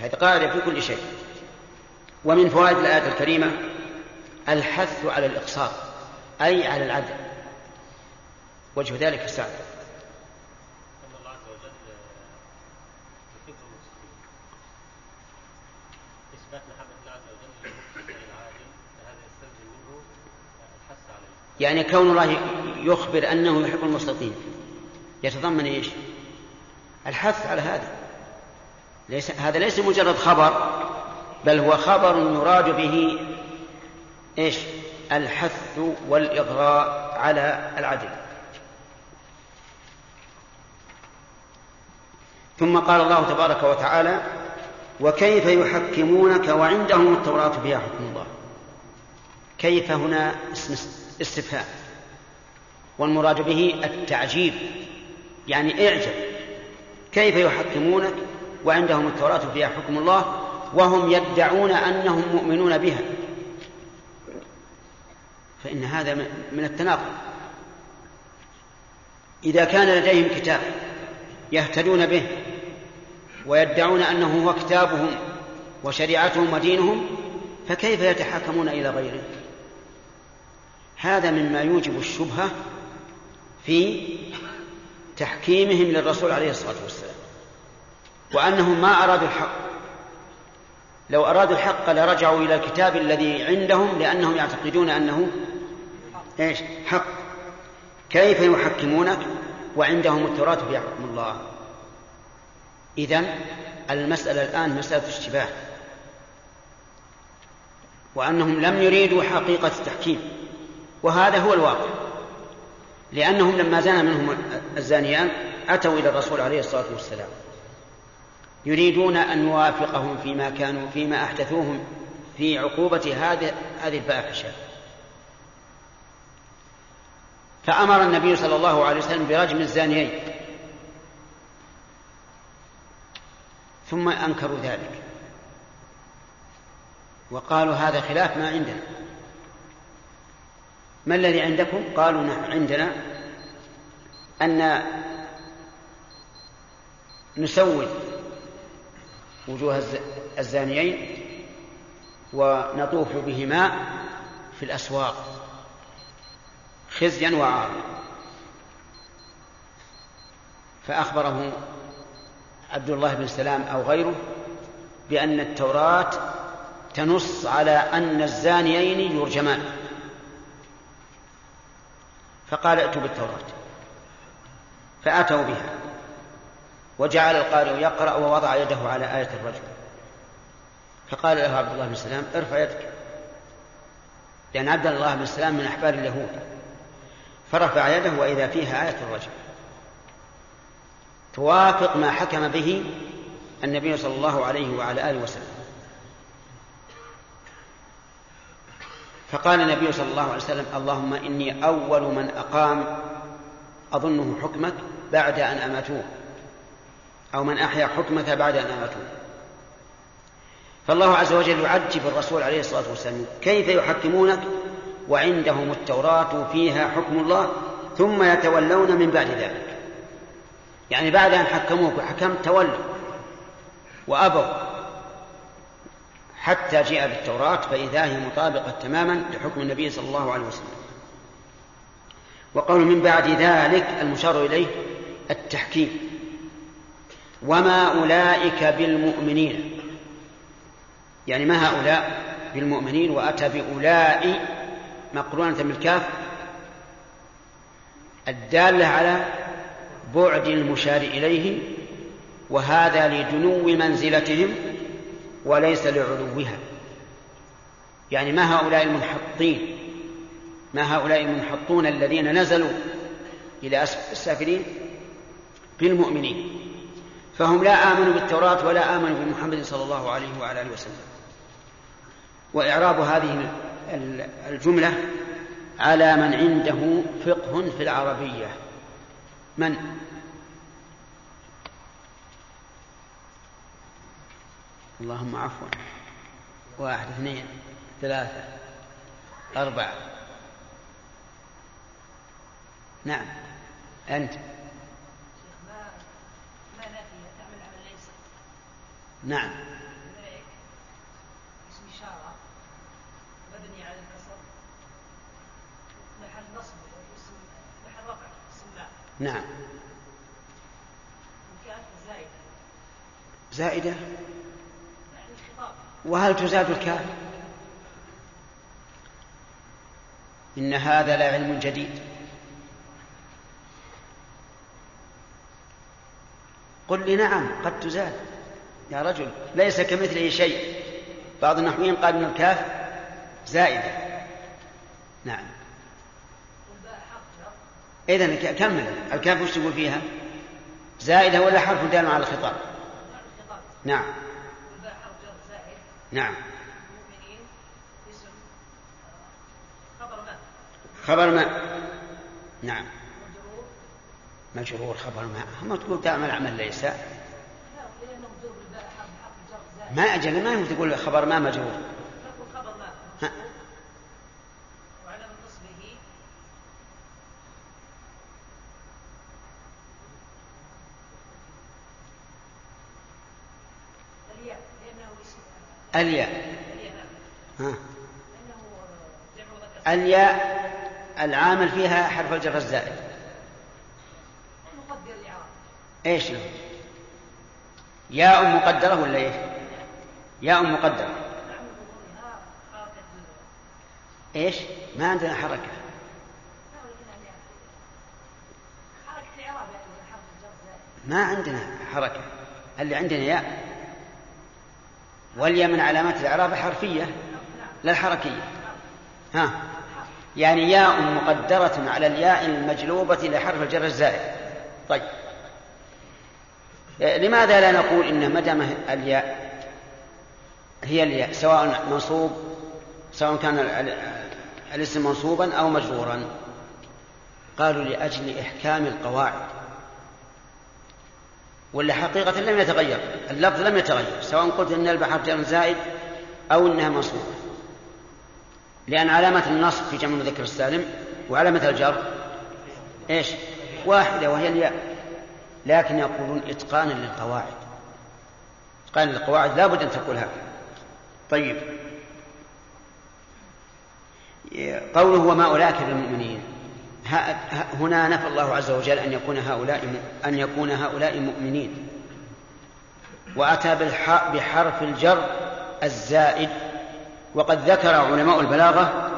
هذه قاعدة في كل شيء. ومن فوائد الآية الكريمة الحث على الإقساط أي على العدل. وجه ذلك السعد يعني كون الله يخبر أنه يحب المستطيل يتضمن إيش؟ الحث على هذا. ليس هذا ليس مجرد خبر بل هو خبر يراد به إيش؟ الحث والإغراء على العدل. ثم قال الله تبارك وتعالى وكيف يحكمونك وعندهم التوراة فيها حكم الله كيف هنا اسم استفهام والمراد به التعجيب يعني اعجب كيف يحكمونك؟ وعندهم التوراة فيها حكم الله وهم يدعون أنهم مؤمنون بها. فإن هذا من التناقض. إذا كان لديهم كتاب يهتدون به ويدعون أنه هو كتابهم وشريعتهم ودينهم فكيف يتحاكمون إلى غيره؟ هذا مما يوجب الشبهة في تحكيمهم للرسول عليه الصلاة والسلام. وأنهم ما أرادوا الحق. لو أرادوا الحق لرجعوا إلى الكتاب الذي عندهم لأنهم يعتقدون أنه إيش؟ حق. كيف يحكمونك؟ وعندهم التوراة فيها حكم الله. إذن المسألة الآن مسألة اشتباه. وأنهم لم يريدوا حقيقة التحكيم. وهذا هو الواقع. لأنهم لما زنى منهم الزانيان أتوا إلى الرسول عليه الصلاة والسلام. يريدون أن يوافقهم فيما كانوا فيما أحدثوهم في عقوبة هذه هذه الفاحشة فأمر النبي صلى الله عليه وسلم برجم الزانيين. ثم أنكروا ذلك. وقالوا هذا خلاف ما عندنا. ما الذي عندكم؟ قالوا نحن عندنا أن نسود وجوه الزانيين ونطوف بهما في الأسواق خزيا وعارا فأخبره عبد الله بن سلام أو غيره بأن التوراة تنص على أن الزانيين يرجمان. فقال ائتوا بالتوراة. فأتوا بها. وجعل القارئ يقرأ ووضع يده على آية الرجل. فقال له عبد الله بن سلام ارفع يدك. لأن عبد الله بن سلام من أحبار اليهود. فرفع يده وإذا فيها آية الرجل. توافق ما حكم به النبي صلى الله عليه وعلى آله وسلم. فقال النبي صلى الله عليه وسلم اللهم إني أول من أقام أظنه حكمك بعد أن أماتوه. أو من أحيا حكمك بعد أن أماتوه فالله عز وجل يعجب الرسول عليه الصلاة والسلام كيف يحكمونك وعندهم التوراة فيها حكم الله ثم يتولون من بعد ذلك. يعني بعد أن حكموك وحكمت تولوا وأبوا. حتى جاء بالتوراة فإذا هي مطابقة تماما لحكم النبي صلى الله عليه وسلم. وقول من بعد ذلك المشار إليه التحكيم. وما أولئك بالمؤمنين. يعني ما هؤلاء بالمؤمنين وأتى بأولئك مقرونة بالكاف الدالة على بعد المشار إليه وهذا لدنو منزلتهم وليس لعلوها. يعني ما هؤلاء المنحطين؟ ما هؤلاء المنحطون الذين نزلوا إلى السافلين بالمؤمنين. فهم لا آمنوا بالتوراة ولا آمنوا بمحمد صلى الله عليه وعلى آله وسلم. وإعراب هذه الجملة على من عنده فقه في العربية. من؟ اللهم عفوا واحد اثنين ثلاثة أربعة. نعم. أنت. نعم. اسم إشارة. مبني على الكسر. محل نصب اسم محل رفع اسم الله نعم. وكانت زائدة. زائدة؟ يعني وهل تزاد الكاف؟ إن هذا لعلم جديد. قل لي نعم قد تزاد. يا رجل ليس كمثله شيء. بعض النحويين قال إن الكاف زائدة. نعم. اذا كمل. الكاف وش تقول فيها؟ زائدة ولا حرف دال على الخطاب؟ نعم. نعم. خبر ما. نعم. مجرور خبر ما. ما تقول تعمل عمل ليس. ما أجل ما يمكن تقول خبر ما نصبه الياء ها. الياء العامل فيها حرف الجر الزائد إيش له؟ ياء مقدرة ولا إيش؟ ياء مقدرة. إيش؟ ما عندنا حركة. ما عندنا حركة. اللي عندنا ياء. والياء من علامات الإعراب حرفية لا الحركية. ها. يعني ياء مقدرة على الياء المجلوبة لحرف الجر الزائد. طيب. لماذا لا نقول إن ما الياء هي الياء سواء منصوب سواء كان ال- ال- الاسم منصوبا أو مجرورا. قالوا لأجل إحكام القواعد. ولا حقيقة لم يتغير اللفظ لم يتغير سواء قلت إن الباء حرف جر زائد أو إنها منصوبة. لأن علامة النصب في جمع المذكر السالم وعلامة الجر إيش؟ واحدة وهي الياء. لكن يقولون إتقانا للقواعد. إتقانا للقواعد لا بد أن تقول هكذا. طيب. قوله وما أولئك بالمؤمنين هنا نفى الله عز وجل أن يكون هؤلاء أن يكون هؤلاء مؤمنين. وأتى بحرف الجر الزائد. وقد ذكر علماء البلاغة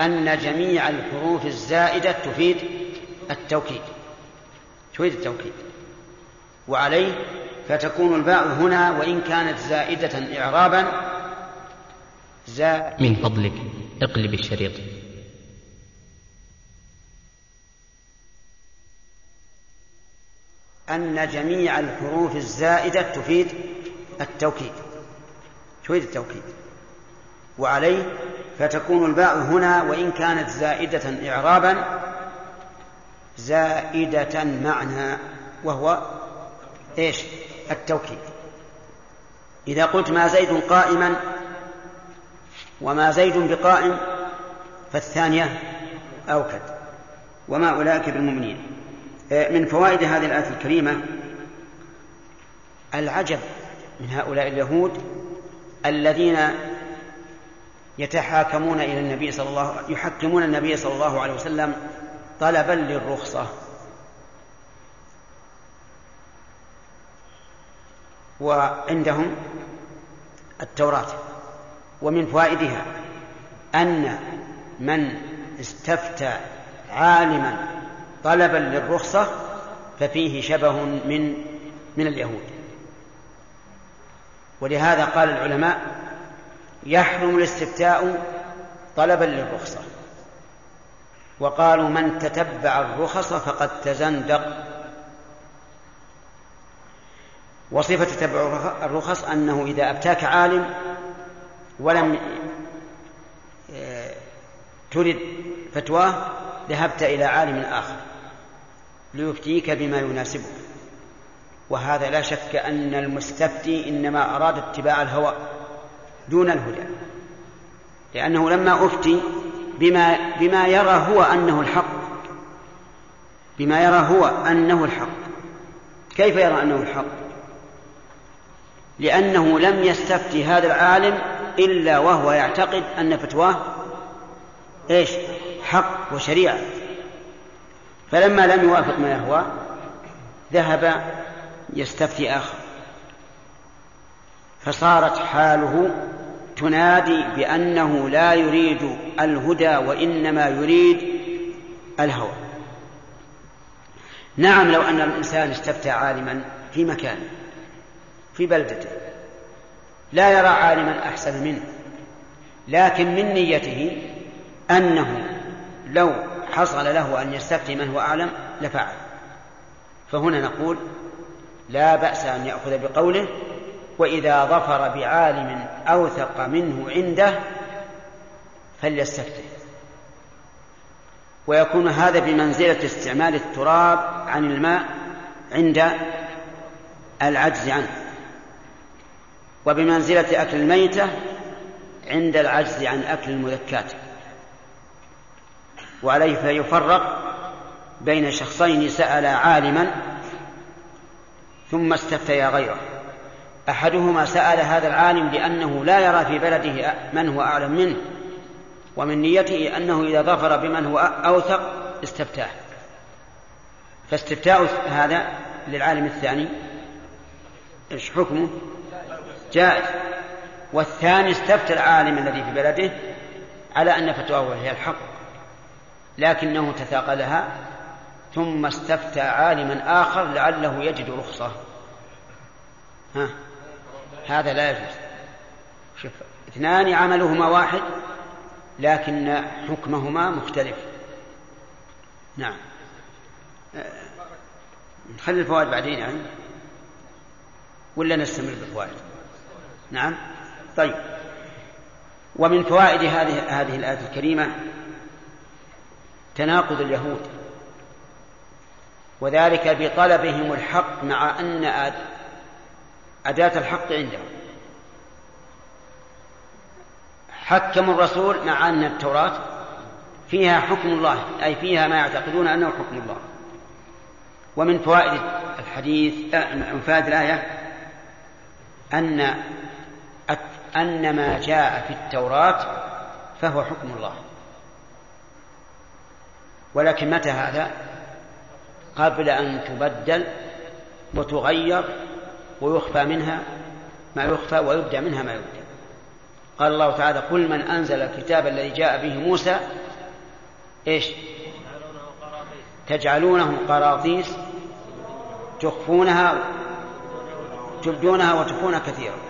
أن جميع الحروف الزائدة تفيد التوكيد. تفيد التوكيد. وعليه فتكون الباء هنا وإن كانت زائدة إعرابا زائد من فضلك. اقلب الشريط. أن جميع الحروف الزائدة تفيد التوكيد. تفيد التوكيد. وعليه فتكون الباء هنا وإن كانت زائدة إعرابا زائدة معنى وهو إيش؟ التوكيد. إذا قلت ما زيد قائما وما زيد بقائم فالثانية أوكد. وما أولئك بالمؤمنين. من فوائد هذه الآية الكريمة العجب من هؤلاء اليهود الذين يتحاكمون إلى النبي صلى الله يحكمون النبي صلى الله عليه وسلم طلبا للرخصة. وعندهم التوراة. ومن فوائدها أن من استفتى عالما طلبا للرخصة ففيه شبه من من اليهود. ولهذا قال العلماء يحرم الاستفتاء طلبا للرخصة. وقالوا من تتبع الرخص فقد تزندق. وصفة تتبع الرخص أنه إذا أفتاك عالم ولم ترد فتواه ذهبت إلى عالم آخر ليفتيك بما يناسبك. وهذا لا شك أن المستفتي إنما أراد اتباع الهوى دون الهدى لأنه لما أفتي بما بما يرى هو أنه الحق بما يرى هو أنه الحق. كيف يرى أنه الحق؟ لأنه لم يستفتي هذا العالم إلا وهو يعتقد أن فتواه إيش؟ حق وشريعة. فلما لم يوافق ما يهوى ذهب يستفتي آخر. فصارت حاله تنادي بأنه لا يريد الهدى وإنما يريد الهوى. نعم لو أن الإنسان استفتى عالما في مكان في بلدته لا يرى عالما أحسن منه. لكن من نيته أنه لو حصل له أن يستفتي من هو أعلم لفعل. فهنا نقول لا بأس أن يأخذ بقوله وإذا ظفر بعالم أوثق منه عنده فليستفتي. ويكون هذا بمنزلة استعمال التراب عن الماء عند العجز عنه. وبمنزلة أكل الميتة عند العجز عن أكل المذكات وعليه فيفرق بين شخصين سأل عالما ثم استفتيا غيره. أحدهما سأل هذا العالم لأنه لا يرى في بلده من هو أعلم منه ومن نيته أنه إذا ظفر بمن هو أوثق استفتاه. فاستفتاء هذا للعالم الثاني إيش حكمه؟ جائز والثاني استفتى العالم الذي في بلده على أن فتواه هي الحق لكنه تثاقلها ثم استفتى عالما آخر لعله يجد رخصة. ها هذا لا يجوز. شوف اثنان عملهما واحد لكن حكمهما مختلف. نعم. نخلي الفوائد بعدين يعني؟ ولا نستمر بالفوائد؟ نعم. طيب. ومن فوائد هذه هذه الآية الكريمة تناقض اليهود. وذلك بطلبهم الحق مع أن أداة الحق عندهم. حكموا الرسول مع أن التوراة فيها حكم الله أي فيها ما يعتقدون أنه حكم الله. ومن فوائد الحديث من فوائد الآية أن أن ما جاء في التوراة فهو حكم الله. ولكن متى هذا؟ قبل أن تبدل وتغير ويخفى منها ما يخفى ويبدأ منها ما يبدأ. قال الله تعالى قل من أنزل الكتاب الذي جاء به موسى إيش؟ تجعلونه قراطيس تخفونها تبدونها وتخفون كثيرا.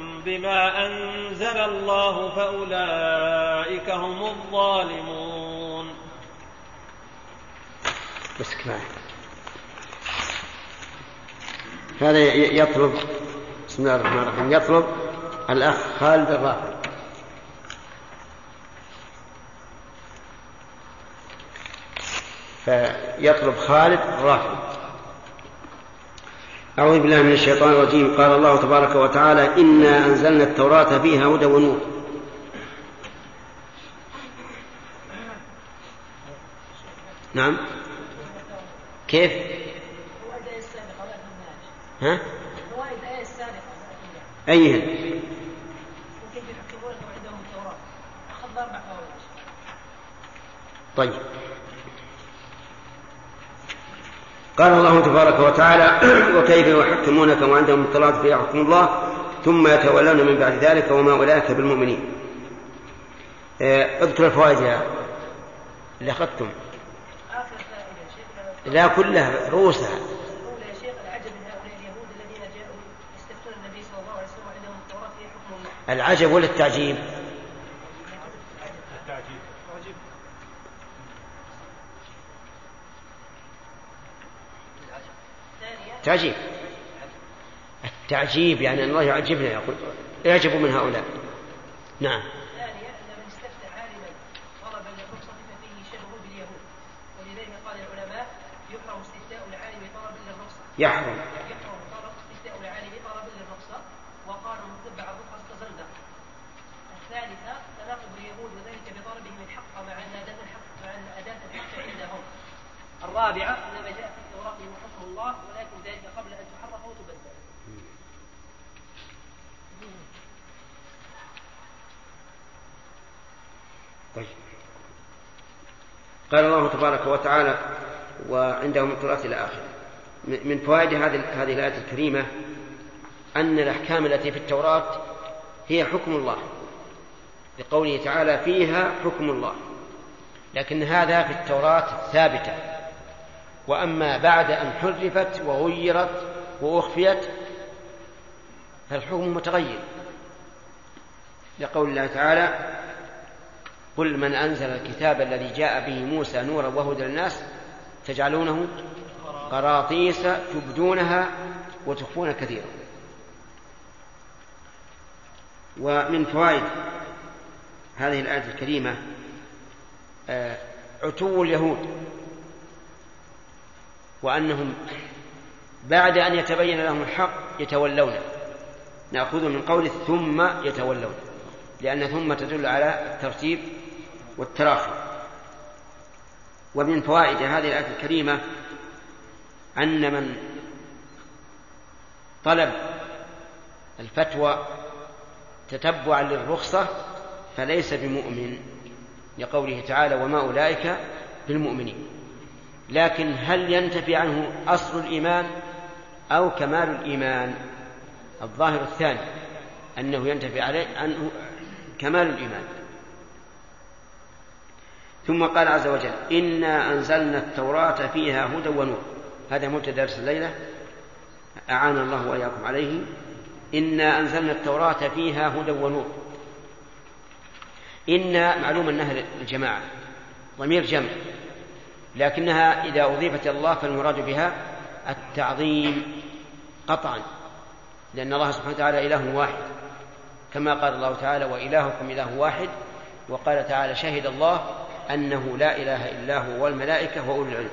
بما أنزل الله فأولئك هم الظالمون. هذا يطلب بسم الله الرحمن الرحيم يطلب الأخ خالد الرافع فيطلب خالد الرافع أعوذ بالله من الشيطان الرجيم. قال الله تبارك وتعالى إنا أنزلنا التوراة فيها هدى ونور. نعم. كيف؟ ها؟ أي هن طيب. قال الله تبارك وتعالى <clears throat> وكيف يحكمونك وعندهم اطلاعات في حكم الله ثم يتولون من بعد ذلك وما أولئك بالمؤمنين. اذكر الفوائد اللي أخذتم. لا كلها رؤوسها. العجب ولا التعجيب تعجيب التعجيب يعني الله يعجبنا يقول يعجب من هؤلاء. نعم. يحرم. الثالثة تناقض اليهود وذلك بطلبهم الحق مع أن أداة الحق مع أن أداة الحق عندهم الرابعة إنما جاء في التوراة حكم الله ولكن ذلك قبل أن تحرف وتبدل طيب قال الله تبارك وتعالى وعندهم التراث إلى آخره. من فوائد هذه هذه الآية الكريمة أن الأحكام التي في التوراة هي حكم الله. لقوله تعالى فيها حكم الله. لكن هذا في التوراة ثابتة. وأما بعد أن حرفت وغيرت وأخفيت فالحكم متغير. لقول الله تعالى قل من أنزل الكتاب الذي جاء به موسى نورا وهدى للناس تجعلونه قراطيس تبدونها وتخفون كثيرا. ومن فوائد هذه الآية الكريمة آه، عتو اليهود وأنهم بعد أن يتبين لهم الحق يتولون. نأخذ من قول ثم يتولون لأن ثم تدل على الترتيب والتراخي. ومن فوائد هذه الآية الكريمة أن من طلب الفتوى تتبعا للرخصة فليس بمؤمن لقوله تعالى وما أولئك بالمؤمنين لكن هل ينتفي عنه أصل الإيمان أو كمال الإيمان؟ الظاهر الثاني أنه ينتفي عليه عنه كمال الإيمان. ثم قال عز وجل إنا أنزلنا التوراة فيها هدى ونور. هذا مبتدا درس الليلة؟ أعان الله وإياكم عليه. إنا أنزلنا التوراة فيها هدى ونور. إن معلوم أنها الجماعة ضمير جمع لكنها إذا أضيفت إلى الله فالمراد بها التعظيم قطعا لأن الله سبحانه وتعالى إله واحد كما قال الله تعالى وإلهكم إله واحد وقال تعالى شهد الله أنه لا إله إلا هو والملائكة وأولو العلم.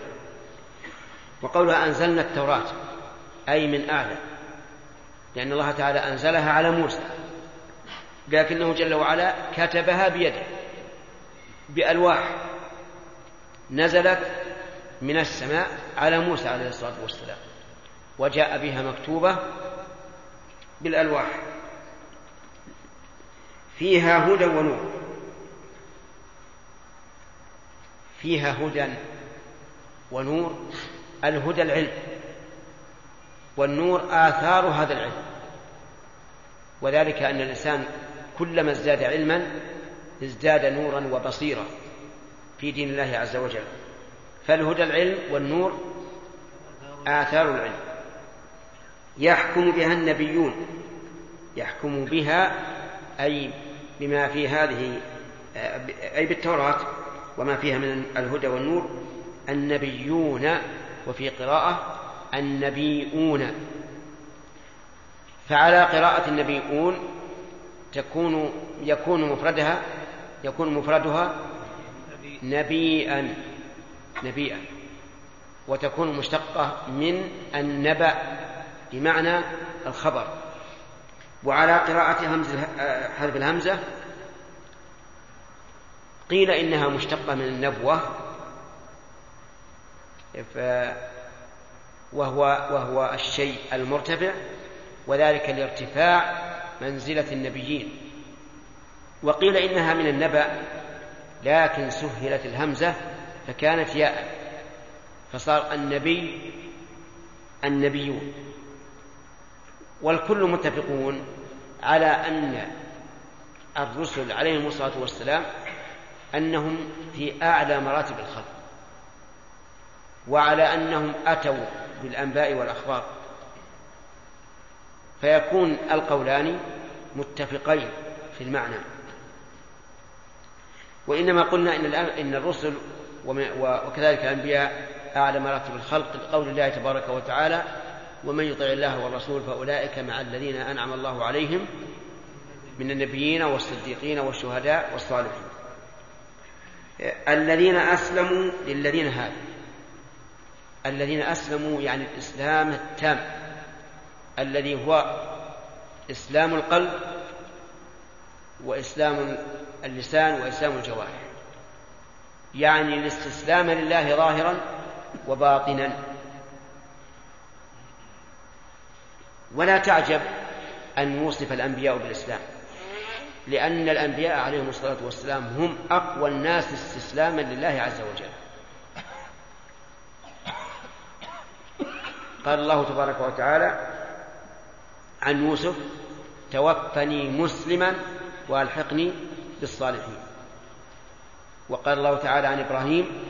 وقولها أنزلنا التوراة أي من أعلى لأن الله تعالى أنزلها على موسى. لكنه جل وعلا كتبها بيده. بألواح. نزلت من السماء على موسى عليه الصلاة والسلام. وجاء بها مكتوبة بالألواح. فيها هدى ونور. فيها هدى ونور الهدى العلم والنور آثار هذا العلم. وذلك أن الإنسان كلما ازداد علما ازداد نورا وبصيرة في دين الله عز وجل. فالهدى العلم والنور آثار العلم. يحكم بها النبيون يحكم بها أي بما في هذه أي بالتوراة. وما فيها من الهدى والنور النبيون وفي قراءة النبيون. فعلى قراءة النبيون تكون يكون مفردها يكون مفردها نبيئا نبيئا وتكون مشتقة من النبأ بمعنى الخبر. وعلى قراءة همز حرف الهمزة قيل إنها مشتقة من النبوة. وهو وهو الشيء المرتفع وذلك لارتفاع منزلة النبيين. وقيل إنها من النبأ لكن سهلت الهمزة فكانت ياء. فصار النبي النبيون. والكل متفقون على أن الرسل عليهم الصلاة والسلام أنهم في أعلى مراتب الخلق وعلى أنهم أتوا بالأنباء والأخبار. فيكون القولان متفقين في المعنى. وإنما قلنا إن إن الرسل وكذلك الأنبياء أعلى مراتب الخلق لقول الله تبارك وتعالى ومن يطع الله والرسول فأولئك مع الذين أنعم الله عليهم من النبيين والصديقين والشهداء والصالحين. الذين أسلموا للذين هادوا. الذين أسلموا يعني الإسلام التام. الذي هو إسلام القلب وإسلام اللسان وإسلام الجوارح. يعني الاستسلام لله ظاهرا وباطنا. ولا تعجب أن يوصف الأنبياء بالإسلام. لأن الأنبياء عليهم الصلاة والسلام هم أقوى الناس استسلاما لله عز وجل. قال الله تبارك وتعالى عن يوسف توفني مسلما والحقني بالصالحين. وقال الله تعالى عن إبراهيم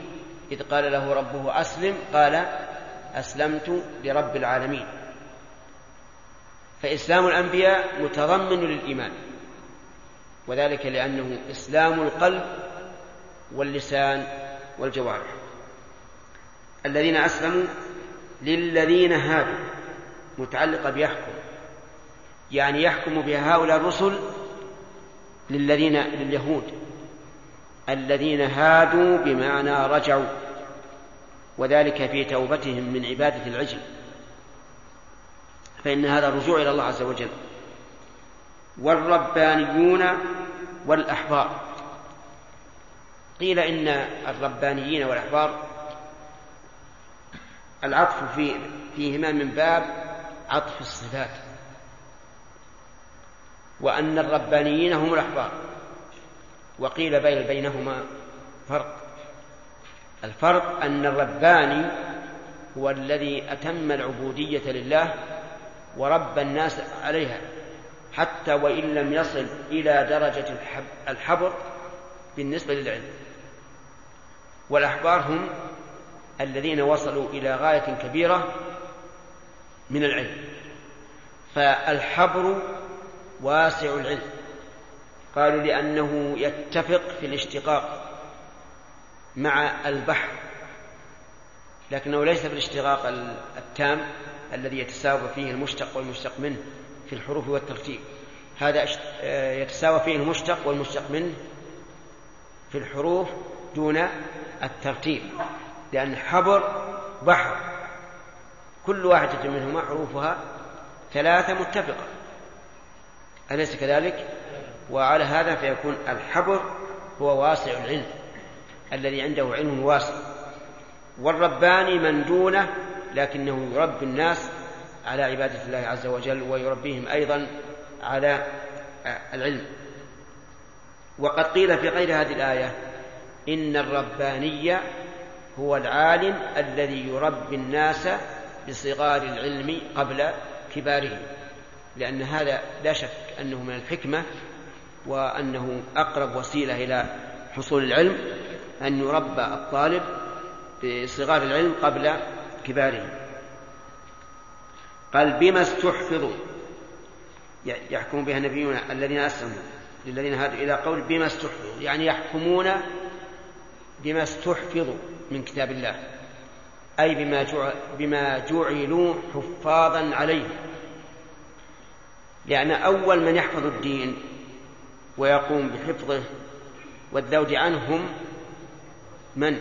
إذ قال له ربه أسلم قال أسلمت لرب العالمين. فإسلام الأنبياء متضمن للإيمان. وذلك لأنه إسلام القلب واللسان والجوارح. الذين أسلموا للذين هادوا متعلقة بيحكم يعني يحكم بها هؤلاء الرسل للذين لليهود الذين هادوا بمعنى رجعوا وذلك في توبتهم من عبادة العجل. فإن هذا الرجوع إلى الله عز وجل والربانيون والأحبار. قيل إن الربانيين والأحبار العطف في فيهما من باب عطف الصفات وأن الربانيين هم الأحبار. وقيل بين بينهما فرق. الفرق أن الرباني هو الذي أتم العبودية لله وربى الناس عليها. حتى وإن لم يصل إلى درجة الحبر بالنسبة للعلم. والأحبار هم الذين وصلوا إلى غاية كبيرة من العلم. فالحبر واسع العلم. قالوا لأنه يتفق في الاشتقاق مع البحر لكنه ليس بالاشتقاق التام الذي يتساوى فيه المشتق والمشتق منه. في الحروف والترتيب. هذا يتساوى فيه المشتق والمشتق منه في الحروف دون الترتيب لأن حبر بحر. كل واحدة منهما حروفها ثلاثة متفقة. أليس كذلك؟ وعلى هذا فيكون الحبر هو واسع العلم الذي عنده علم واسع. والرباني من دونه لكنه يربي الناس على عبادة الله عز وجل ويربيهم أيضا على العلم. وقد قيل في غير هذه الآية إن الرباني هو العالم الذي يربي الناس بصغار العلم قبل كباره لأن هذا لا شك أنه من الحكمة وأنه أقرب وسيلة إلى حصول العلم أن يربى الطالب بصغار العلم قبل كباره قال بما استحفظوا. يحكم بها النبيون الذين أسلموا للذين هادوا إلى قول بما استحفظوا يعني يحكمون بما استحفظوا من كتاب الله أي بما بما جعلوا حفاظا عليه. لأن أول من يحفظ الدين ويقوم بحفظه والذود عنه هم من؟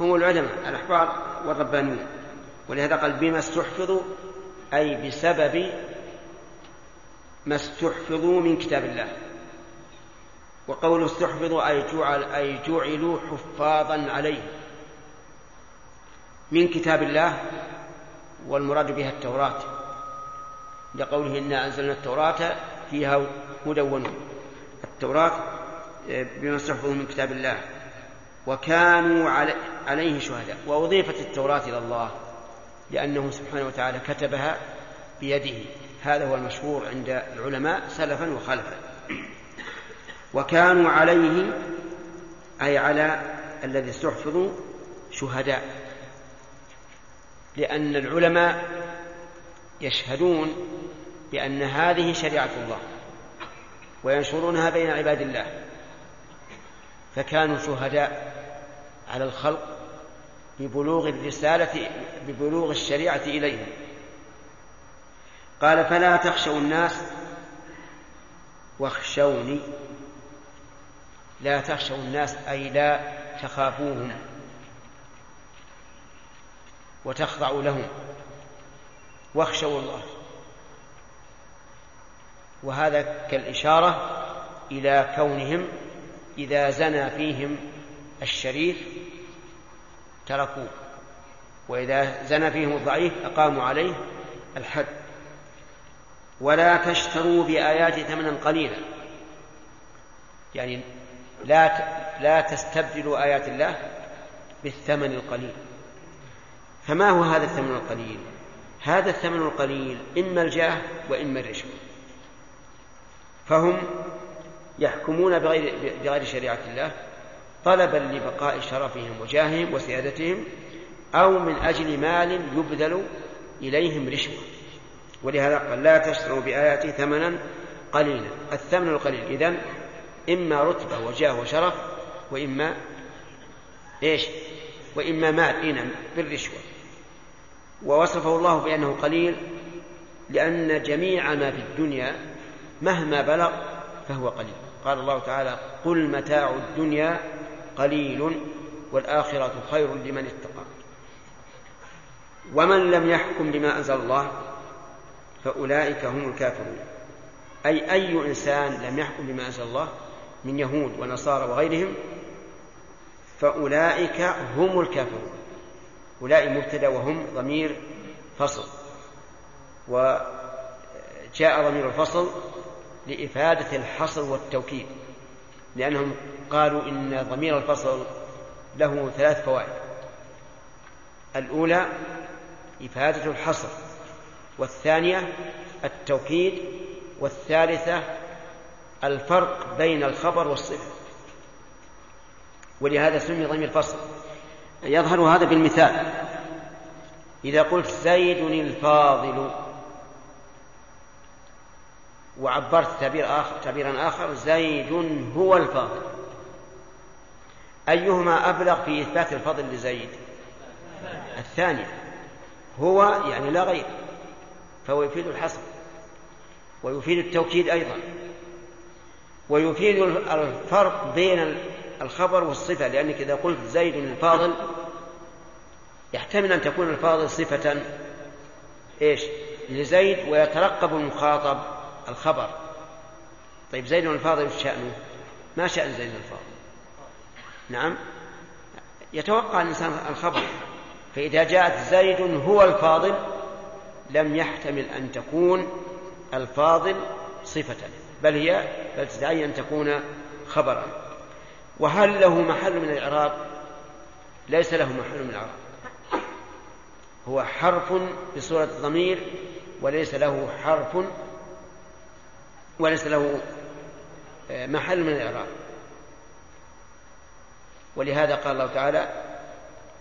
هم العلماء الأحبار والربانيون. ولهذا قال بما استحفظوا أي بسبب ما استحفظوا من كتاب الله. وقول استحفظوا أي جعل أي جعلوا حفاظا عليه. من كتاب الله والمراد بها التوراة. لقوله إنا أنزلنا التوراة فيها هدى ونور. التوراة آه، بما استحفظوا من كتاب الله. وكانوا عليه شهداء. وأضيفت التوراة إلى الله. لأنه سبحانه وتعالى كتبها بيده. هذا هو المشهور عند العلماء سلفا وخلفا. وكانوا عليه أي على الذي استحفظوا شهداء. لأن العلماء يشهدون بأن هذه شريعة الله وينشرونها بين عباد الله. فكانوا شهداء على الخلق ببلوغ الرسالة ببلوغ الشريعة إليهم. قال فلا تخشوا الناس واخشوني. لا تخشوا الناس أي لا تخافوهم وتخضعوا لهم. واخشوا الله. وهذا كالإشارة إلى كونهم إذا زنى فيهم الشريف تركوه. وإذا زنى فيهم الضعيف أقاموا عليه الحد. ولا تشتروا بآياتي ثمنا قليلا. يعني لا لا تستبدلوا آيات الله بالثمن القليل. فما هو هذا الثمن القليل؟ هذا الثمن القليل إما الجاه وإما الرشوة. فهم يحكمون بغير, بغير شريعة الله طلبا لبقاء شرفهم وجاههم وسيادتهم أو من أجل مال يبذل إليهم رشوة. ولهذا قال لا تشتروا بآياتي ثمنا قليلا. الثمن القليل. إذن إما رتبة وجاه وشرف وإما إيش؟ وإما مال. إيه نعم؟ بالرشوة. ووصفه الله بأنه قليل لأن جميع ما في الدنيا مهما بلغ فهو قليل. قال الله تعالى قل متاع الدنيا قليل والآخرة خير لمن اتقى. ومن لم يحكم بما أنزل الله فأولئك هم الكافرون. أي أي إنسان لم يحكم بما أنزل الله من يهود ونصارى وغيرهم فأولئك هم الكافرون. أولئك مبتدأ وهم ضمير فصل. وجاء ضمير الفصل لإفادة الحصر والتوكيد. لأنهم قالوا إن ضمير الفصل له ثلاث فوائد. الأولى إفادة الحصر والثانية التوكيد والثالثة الفرق بين الخبر والصفة. ولهذا سمي ضمير الفصل. يظهر هذا بالمثال. إذا قلت زيد الفاضل وعبرت تعبير آخر تعبيرا آخر زيد هو الفاضل. أيهما أبلغ في إثبات الفضل لزيد؟ الثاني. هو يعني لا غير فهو يفيد الحصر ويفيد التوكيد أيضا. ويفيد الفرق بين الخبر والصفة لأنك إذا قلت زيد الفاضل يحتمل أن تكون الفاضل صفة إيش؟ لزيد ويترقب المخاطب. الخبر. طيب زيد الفاضل وش شأنه؟ ما شأن زيد الفاضل نعم. يتوقع الإنسان الخبر. فإذا جاءت زيد هو الفاضل لم يحتمل أن تكون الفاضل صفة. بل هي بل تدعي أن تكون خبرا. وهل له محل من الإعراب؟ ليس له محل من الإعراب. هو حرف بصورة الضمير وليس له حرف وليس له آه، محل من الإعراب. ولهذا قال الله تعالى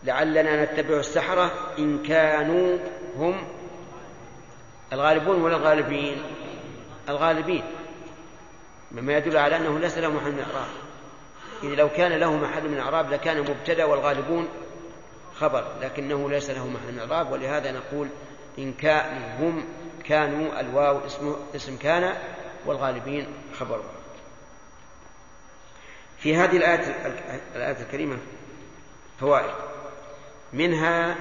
لعلنا نتبع السحرة إن كانوا هم الغالبون ولا الغالبين. الغالبين. مما يدل على أنه ليس له محل من الإعراب. إذ لو كان له محل من الإعراب لكان مبتدأ والغالبون خبر لكنه ليس له محل من الإعراب. ولهذا نقول إن كان هم كانوا الواو اسم كان والغالبين خبر في هذه الآية الآية الكريمة فوائد. منها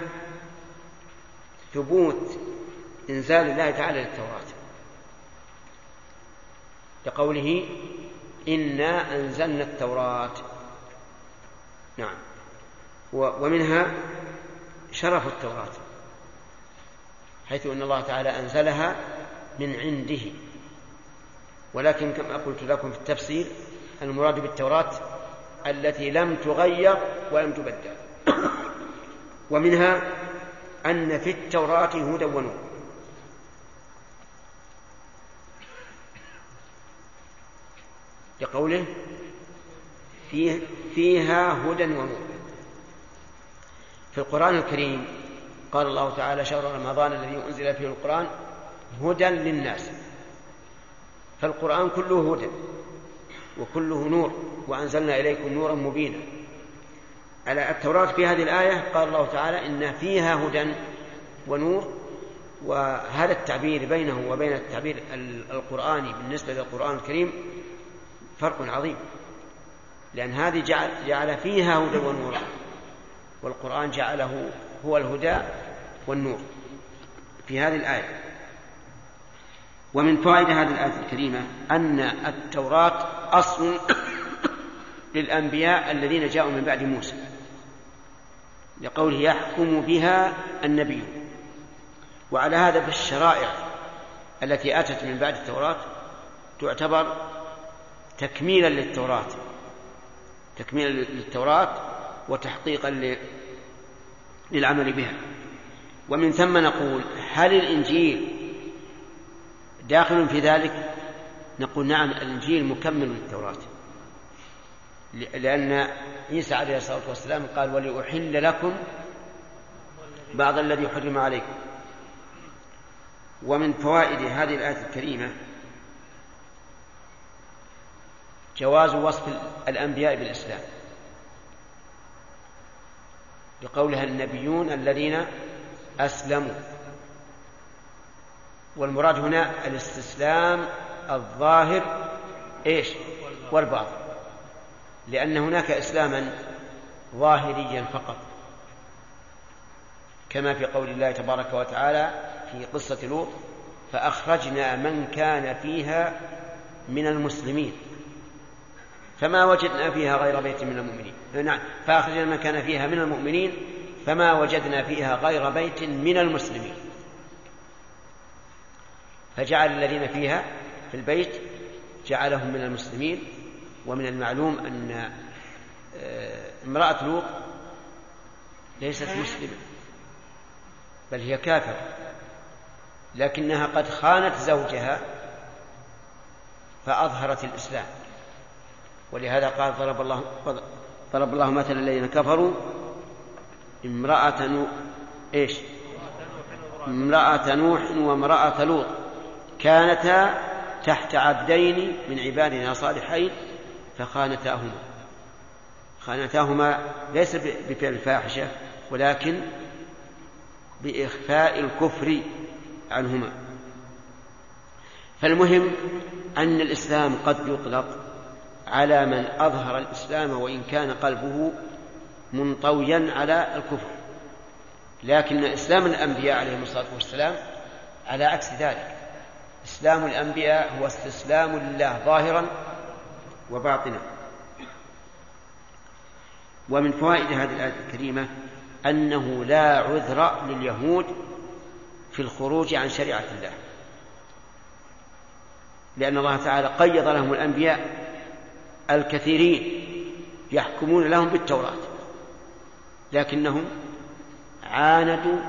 ثبوت إنزال الله تعالى للتوراة. لقوله إنا أنزلنا التوراة. نعم. ومنها شرف التوراة حيث أن الله تعالى أنزلها من عنده. ولكن كما قلت لكم في التفسير المراد بالتوراة التي لم تغير ولم تبدل. ومنها أن في التوراة هدى ونور. لقوله فيه فيها هدى ونور. في القرآن الكريم قال الله تعالى شهر رمضان الذي أنزل فيه القرآن هدى للناس. فالقرآن كله هدى وكله نور وأنزلنا إليكم نورا مبينا. على التوراة في هذه الآية؟ قال الله تعالى إن فيها هدى ونور وهذا التعبير بينه وبين التعبير القرآني بالنسبة للقرآن الكريم فرق عظيم لأن هذه جعل, جعل فيها هدى ونور والقرآن جعله هو الهدى والنور في هذه الآية. ومن فوائد هذه الآية الكريمة أن التوراة أصل للأنبياء الذين جاءوا من بعد موسى لقوله يحكم بها النبي. وعلى هذا فالشرائع التي أتت من بعد التوراة تعتبر تكميلا للتوراة تكميلا للتوراة وتحقيقا للعمل بها. ومن ثم نقول هل الإنجيل داخل في ذلك؟ نقول نعم الإنجيل مكمل للتوراة. لأن عيسى عليه الصلاة والسلام قال ولأحل لكم بعض الذي حرم عليكم. ومن فوائد هذه الآية الكريمة جواز وصف الأنبياء بالإسلام. لقولها النبيون الذين أسلموا. والمراد هنا الاستسلام الظاهر إيش؟ والباطن. لأن هناك إسلاما ظاهريا فقط. كما في قول الله تبارك وتعالى في قصة لوط فأخرجنا من كان فيها من المسلمين. فما وجدنا فيها غير بيت من المؤمنين. نعم فأخرجنا من كان فيها من المؤمنين فما وجدنا فيها غير بيت من المسلمين. فجعل الذين فيها في البيت جعلهم من المسلمين ومن المعلوم أن آه، امرأة لوط ليست مسلمة بل هي كافرة لكنها قد خانت زوجها فأظهرت الإسلام ولهذا قال ضرب الله ضرب الله مثلا الذين كفروا امرأة نو... إيش؟ امرأة نوح وامرأة لوط كانتا تحت عبدين من عبادنا صالحين فخانتاهما. خانتاهما ليس بفعل الفاحشة ولكن بإخفاء الكفر عنهما. فالمهم أن الإسلام قد يطلق على من أظهر الإسلام وإن كان قلبه منطويا على الكفر. لكن إسلام الأنبياء عليهم الصلاة والسلام على عكس ذلك. إسلام الأنبياء هو استسلام لله ظاهرا وباطنا. ومن فوائد هذه الآية الكريمة أنه لا عذر لليهود في الخروج عن شريعة الله. لأن الله تعالى قيض لهم الأنبياء الكثيرين يحكمون لهم بالتوراة. لكنهم عاندوا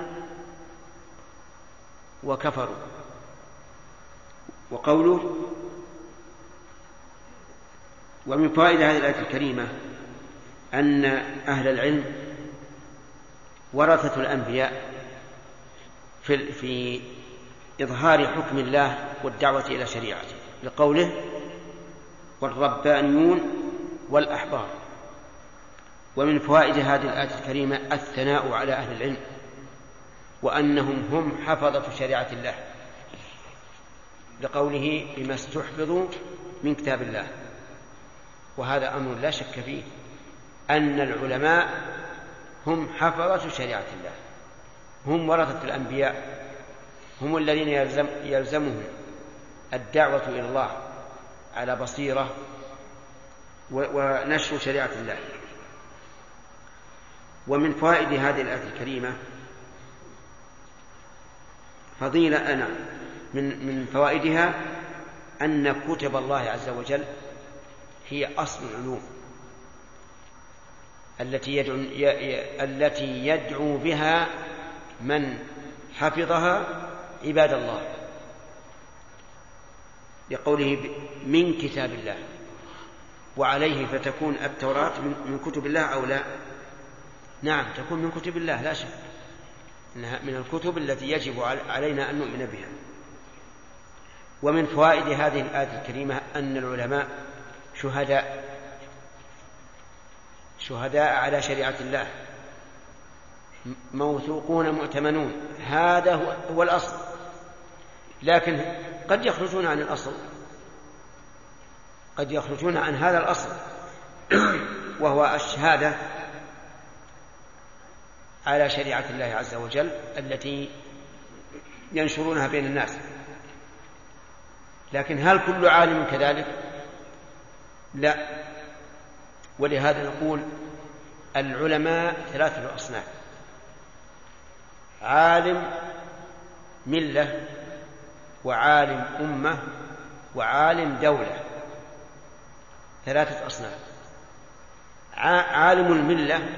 وكفروا. وقوله ومن فوائد هذه الآية الكريمة أن أهل العلم ورثة الأنبياء في, في إظهار حكم الله والدعوة إلى شريعته لقوله والربانيون والأحبار. ومن فوائد هذه الآية الكريمة الثناء على أهل العلم وأنهم هم حفظة شريعة الله. لقوله بما استحفظوا من كتاب الله. وهذا أمر لا شك فيه أن العلماء هم حفظة شريعة الله هم ورثة الأنبياء هم الذين يلزم يلزمهم الدعوة إلى الله على بصيرة ونشر شريعة الله. ومن فوائد هذه الآية الكريمة فضيلة أنا من من فوائدها أن كتب الله عز وجل هي أصل العلوم التي يدعو التي يدعو بها من حفظها عباد الله. لقوله من كتاب الله. وعليه فتكون التوراة من كتب الله أو لا. نعم تكون من كتب الله لا شك. إنها من الكتب التي يجب علينا أن نؤمن بها. ومن فوائد هذه الآية الكريمة أن العلماء شهداء شهداء على شريعة الله موثوقون مؤتمنون هذا هو الأصل. لكن قد يخرجون عن الأصل قد يخرجون عن هذا الأصل <clears throat> وهو الشهادة على شريعة الله عز وجل التي ينشرونها بين الناس. لكن هل كل عالم كذلك؟ لا. ولهذا نقول العلماء ثلاثة أصناف. عالم ملة وعالم أمة وعالم دولة. ثلاثة أصناف. عالم الملة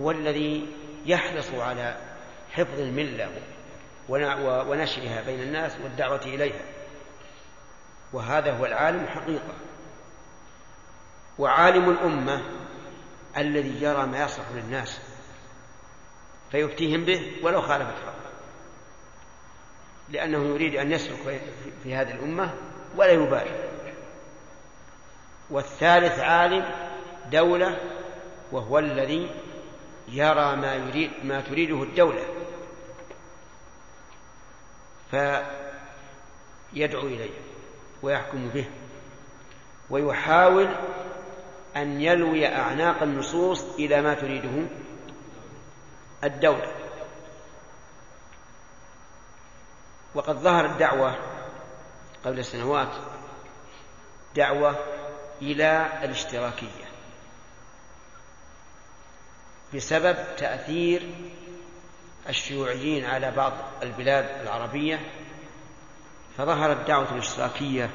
هو الذي يحرص على حفظ الملة ونشرها بين الناس والدعوة إليها. وهذا هو العالم حقيقة. وعالم الأمة الذي يرى ما يصلح للناس فيفتيهم به ولو خالف الحق. لأنه يريد أن يسلك في هذه الأمة ولا يبالي والثالث عالم دولة وهو الذي يرى ما يريد ما تريده الدولة. فيدعو إليه. ويحكم به. ويحاول أن يلوي أعناق النصوص إلى ما تريده. الدولة. وقد ظهرت دعوة قبل سنوات دعوة إلى الاشتراكية. بسبب تأثير الشيوعيين على بعض البلاد العربية فظهرت دعوة الاشتراكية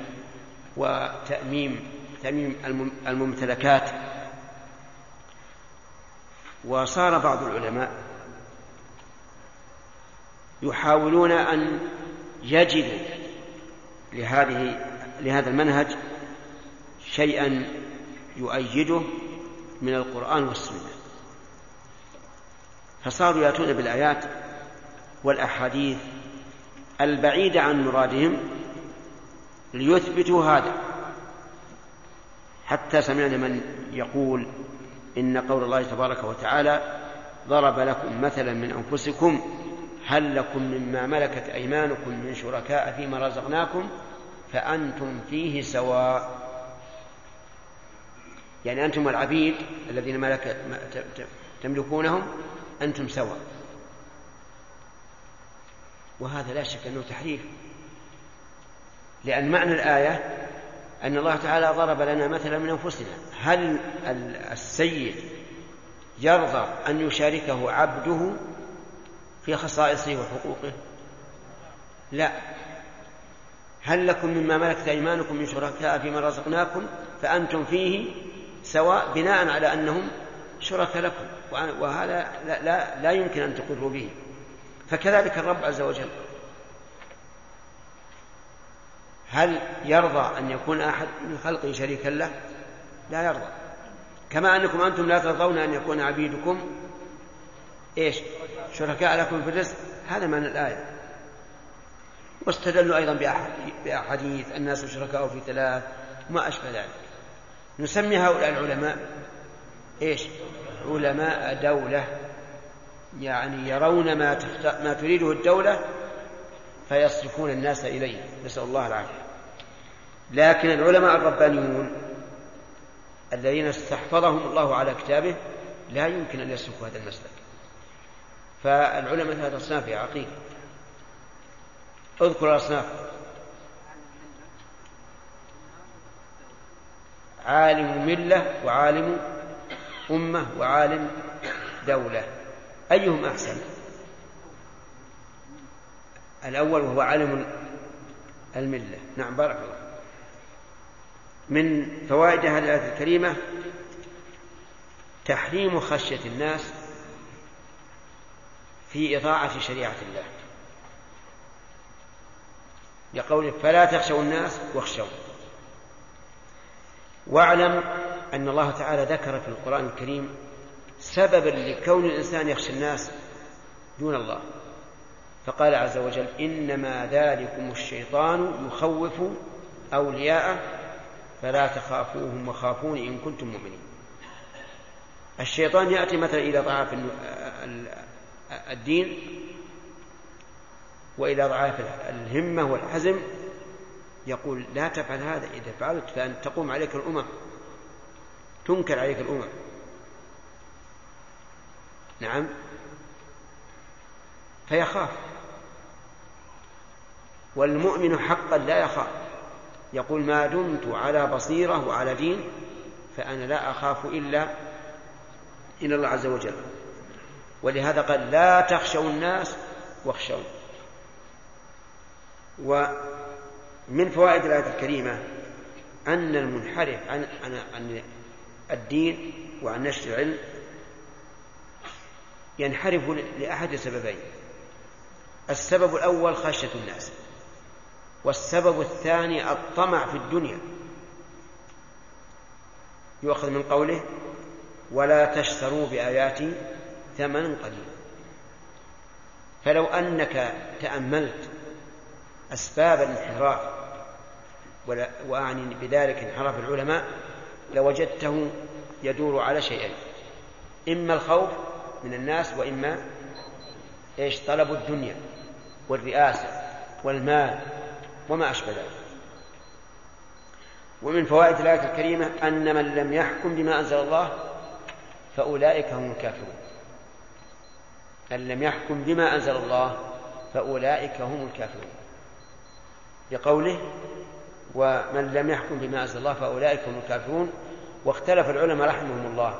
وتأميم تأميم الممتلكات. وصار بعض العلماء يحاولون أن يجدوا لهذه لهذا المنهج شيئا يؤيده من القرآن والسنة. فصاروا يأتون بالآيات والأحاديث البعيدة عن مرادهم ليثبتوا هذا. حتى سمعنا من يقول إن قول الله تبارك وتعالى ضرب لكم مثلا من أنفسكم هل لكم مما ملكت أيمانكم من شركاء فيما رزقناكم فأنتم فيه سواء. يعني أنتم العبيد الذين ملك تملكونهم أنتم سواء. وهذا لا شك أنه تحريف. لأن معنى الآية أن الله تعالى ضرب لنا مثلا من أنفسنا. هل السيد يرضى أن يشاركه عبده في خصائصه وحقوقه؟ لا. هل لكم مما ملكت أيمانكم من شركاء فيما رزقناكم؟ فأنتم فيه سواء بناء على أنهم شركاء لكم. وهذا لا, لا, لا يمكن أن تقروا به. فكذلك الرب عز وجل. هل يرضى أن يكون أحد من خلقه شريكا له؟ لا يرضى. كما أنكم أنتم لا ترضون أن يكون عبيدكم. إيش؟ شركاء لكم في الرزق. هذا معنى الآية. واستدلوا أيضا بأحاديث الناس شركاء في ثلاث وما أشبه ذلك. نسمي هؤلاء العلماء إيش؟ علماء دولة. يعني يرون ما, تخت... ما تريده الدولة فيصرفون الناس إليه. نسأل الله العافية. لكن العلماء الربانيون الذين استحفظهم الله على كتابه لا يمكن أن يسلكوا هذا المسلك. فالعلماء ثلاثة أصناف يا عقيل. اذكر الأصناف. عالم ملة وعالم أمة وعالم دولة. أيهم أحسن؟ الأول وهو عالم الملة. نعم بارك الله من فوائد هذه الآية الكريمة تحريم خشية الناس في إطاعة شريعة الله. لقوله فلا تخشوا الناس واخشوا. واعلم أن الله تعالى ذكر في القرآن الكريم سببا لكون الإنسان يخشى الناس دون الله. فقال عز وجل إنما ذلكم الشيطان يخوف أولياءه فلا تخافوهم وخافون إن كنتم مؤمنين. الشيطان يأتي مثلا إلى ضعاف الدين وإلى ضعاف الهمة والحزم يقول لا تفعل هذا إذا فعلت فأن تقوم عليك الأمم تنكر عليك الأمم. نعم. فيخاف. والمؤمن حقا لا يخاف. يقول ما دمت على بصيرة وعلى دين فأنا لا أخاف إلا إلى الله عز وجل. ولهذا قال لا تخشوا الناس واخشوا ومن فوائد الآية الكريمة أن المنحرف عن عن الدين وعن نشر العلم ينحرف لأحد سببين السبب الأول خشية الناس. والسبب الثاني الطمع في الدنيا. يؤخذ من قوله ولا تشتروا بآياتي ثمنا قليلا. فلو أنك تأملت أسباب الانحراف وأعني بذلك انحراف العلماء لوجدته يدور على شيئين. إما الخوف من الناس وإما إيش طلب الدنيا والرئاسة والمال وما أشبه ذلك. ومن فوائد الآية الكريمة أن من لم يحكم بما أنزل الله فأولئك هم الكافرون. من لم يحكم بما أنزل الله فأولئك هم الكافرون. بقوله ومن لم يحكم بما أنزل الله فأولئك هم الكافرون واختلف العلماء رحمهم الله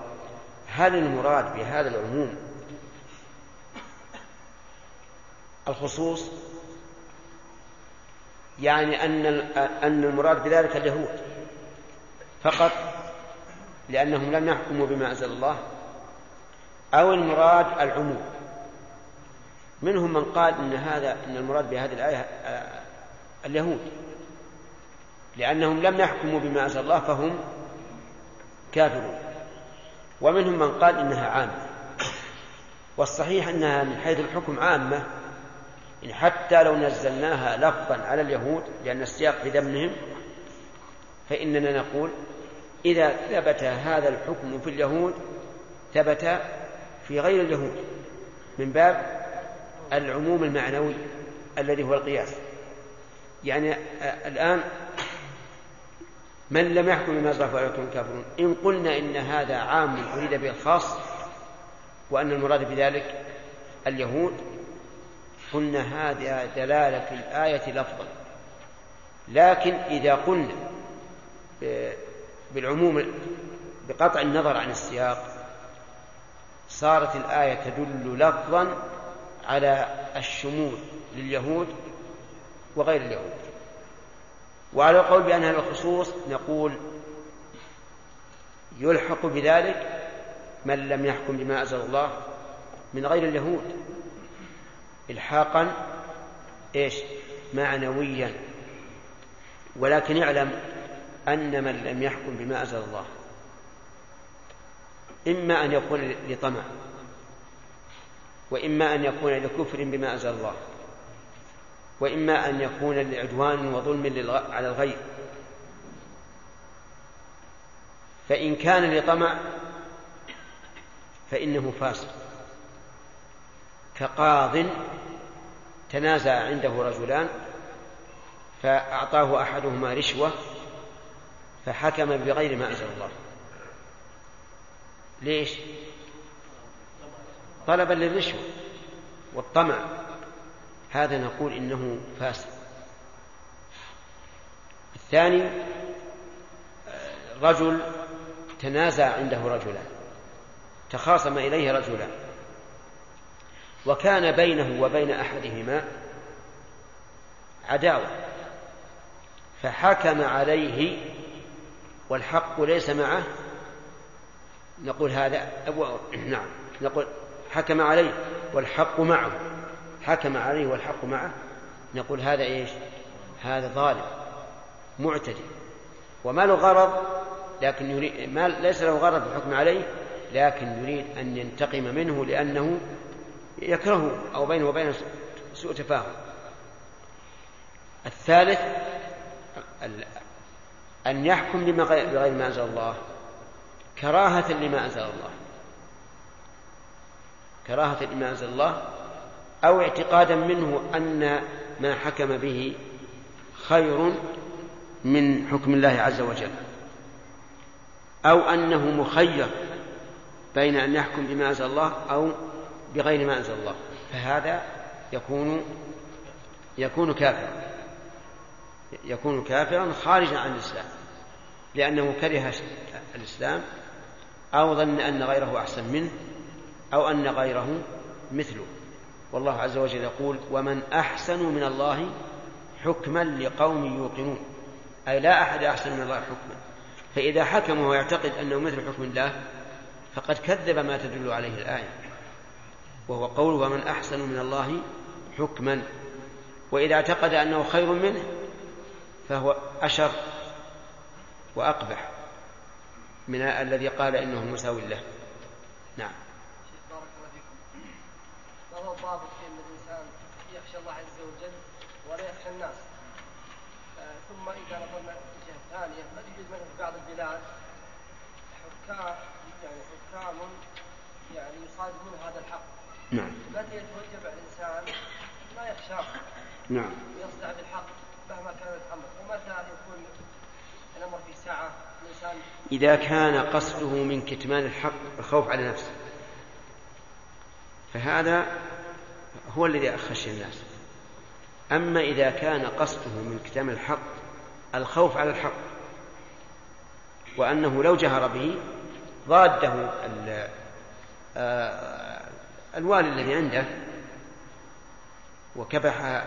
هل المراد بهذا العموم الخصوص يعني أن أن المراد بذلك اليهود فقط لأنهم لم يحكموا بما أنزل الله أو المراد العموم منهم من قال إن هذا إن المراد بهذه الآية آه، اليهود لأنهم لم يحكموا بما أنزل الله فهم كافرون. ومنهم من قال إنها عامة. والصحيح أنها من حيث الحكم عامة إن حتى لو نزلناها لفظا على اليهود لأن السياق في ذمهم فإننا نقول إذا ثبت هذا الحكم في اليهود ثبت في غير اليهود من باب العموم المعنوي الذي هو القياس. يعني الآن من لم يحكم بما أنزل فأولئك الكافرون. إن قلنا إن هذا عام أريد به الخاص وأن المراد بذلك اليهود قلنا هذه دلالة الآية لفظا لكن إذا قلنا بالعموم بقطع النظر عن السياق صارت الآية تدل لفظا على الشمول لليهود وغير اليهود. وعلى القول بأنها الخصوص نقول يلحق بذلك من لم يحكم بما أنزل الله من غير اليهود. إلحاقا إيش؟ معنويا. ولكن اعلم أن من لم يحكم بما أنزل الله. إما أن يكون لطمع وإما أن يكون لكفر بما أنزل الله. وإما أن يكون لعدوان وظلم على الغير. فإن كان لطمع فإنه فاسق. كقاض تنازع عنده رجلان فأعطاه أحدهما رشوة فحكم بغير ما أنزل الله. ليش؟ طلبا للرشوة والطمع. هذا نقول إنه فاسد الثاني رجل تنازع عنده رجلان تخاصم إليه رجلان وكان بينه وبين أحدهما عداوة فحكم عليه والحق ليس معه. نقول هذا نعم نقول حكم عليه والحق معه. حكم عليه والحق معه نقول هذا إيش؟ هذا ظالم معتدي وما له غرض لكن يريد ما ليس له غرض الحكم عليه لكن يريد أن ينتقم منه لأنه يكرهه أو بينه وبينه سوء تفاهم. الثالث أن يحكم بغير ما أنزل الله. كراهة لما أنزل الله. كراهة لما أنزل الله أو اعتقادا منه أن ما حكم به خير من حكم الله عز وجل أو أنه مخير بين أن يحكم بما أنزل الله أو بغير ما أنزل الله فهذا يكون يكون كافرا يكون كافرا خارجا عن الإسلام لأنه كره الإسلام أو ظن أن غيره أحسن منه أو أن غيره مثله. والله عز وجل يقول ومن أحسن من الله حكما لقوم يوقنون. أي لا أحد أحسن من الله حكما. فإذا حكم ويعتقد أنه مثل حكم الله فقد كذب ما تدل عليه الآية. وهو قول ومن أحسن من الله حكما. وإذا اعتقد أنه خير منه فهو أشر وأقبح من الذي قال إنه مساوي له نعم بارك الله فيكم ما هو ضابط ان الانسان يخشى الله عز وجل ولا يخشى الناس. آه ثم إذا نظرنا الجهه الثانية قد يوجد مثلا في بعض البلاد حكام يعني حكام يعني يصادمون هذا الحق. نعم. متى يتوجب على الإنسان؟ ما يخشاه نعم. ويصدع بالحق مهما كان الأمر. ومتى يكون الأمر في ساعة؟ الإنسان إذا كان قصده من كتمان الحق الخوف على نفسه. فهذا هو الذي أخشى الناس. أما إذا كان قصده من كتمان الحق الخوف على الحق وأنه لو جهر به ضاده آه، الوالي الذي عنده وكبح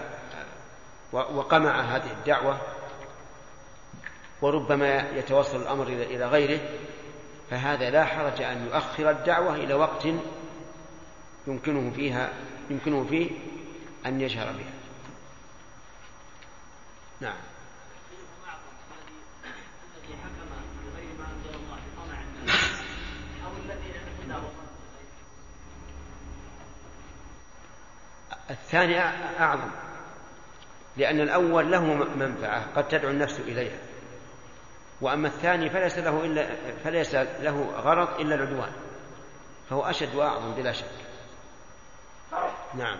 وقمع هذه الدعوة وربما يتوصل الأمر إلى غيره فهذا لا حرج أن يؤخر الدعوة إلى وقت يمكنه فيها يمكنه فيه أن يجهر بها. نعم. الثاني أعظم لأن الأول له منفعة قد تدعو النفس إليها. وأما الثاني فليس له إلا فليس له غرض إلا العدوان فهو أشد وأعظم بلا شك. نعم.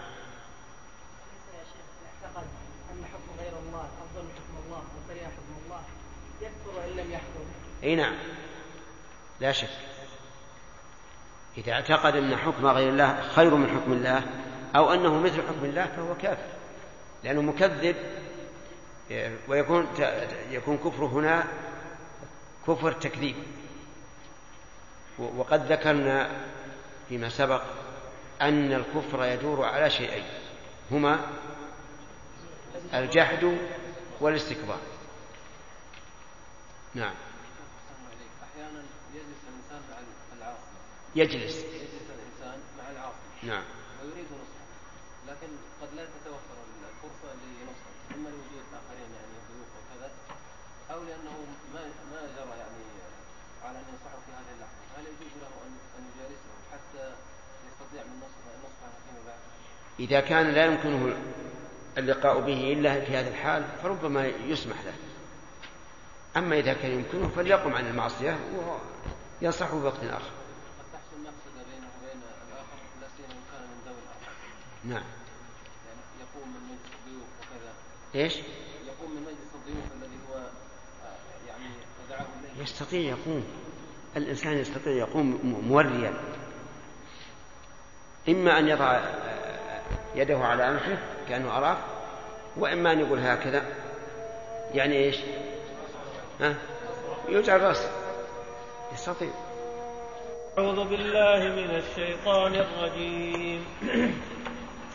اعتقد ان حكم غير الله حكم الله حكم الله يكفر لم يحكم إي نعم. لا شك. إذا اعتقد أن حكم غير الله خير من حكم الله أو أنه مثل حكم الله فهو كافر. لأنه مكذب ويكون يكون كفره هنا كفر تكذيب. وقد ذكرنا فيما سبق أن الكفر يدور على شيئين هما الجحد والاستكبار. نعم. يجلس الإنسان مع العاصي. يجلس. يجلس الإنسان مع العاصي. نعم ويريد نصحه لكن قد لا تتوفر الفرصه لنصحه اما لوجود اخرين يعني ضيوف وكذا أو لأنه ما ما جرى يعني على ان ينصحه في هذه اللحظه هل يجوز له ان ان يجالسه حتى يستطيع من نصحه نصحه فيما بعد؟ إذا كان لا يمكنه اللقاء به إلا في هذه الحال فربما يسمح له. أما إذا كان يمكنه فليقم عن المعصية وينصحه في وقت آخر. ان نعم. يقوم من مجلس الضيوف وكذا إيش؟ يقوم من مجلس الضيوف الذي هو يعني دعاه اليه يستطيع يقوم. الإنسان يستطيع يقوم موريا. إما أن يضع يده على أنفه كأنه أراف وإما أن يقول هكذا. يعني إيش؟ ها؟ يجعل رأسه يستطيع. أعوذ بالله من الشيطان الرجيم. <clears throat>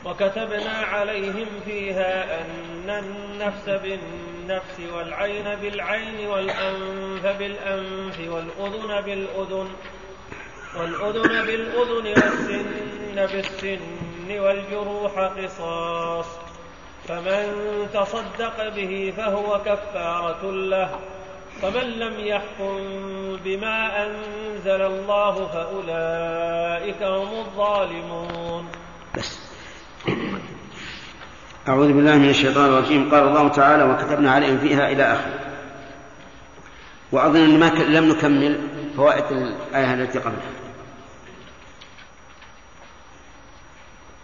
وكتبنا عليهم فيها أن النفس بالنفس والعين بالعين والأنف بالأنف والأذن بالأذن والأذن بالأذن والسن بالسن. والجروح قصاص فمن تصدق به فهو كفارة له فمن لم يحكم بما أنزل الله فأولئك هم الظالمون. أعوذ بالله من الشيطان الرجيم. قال الله تعالى وكتبنا عليهم فيها إلى آخره. وأظن ما لم نكمل فوائد الآية التي قبلها.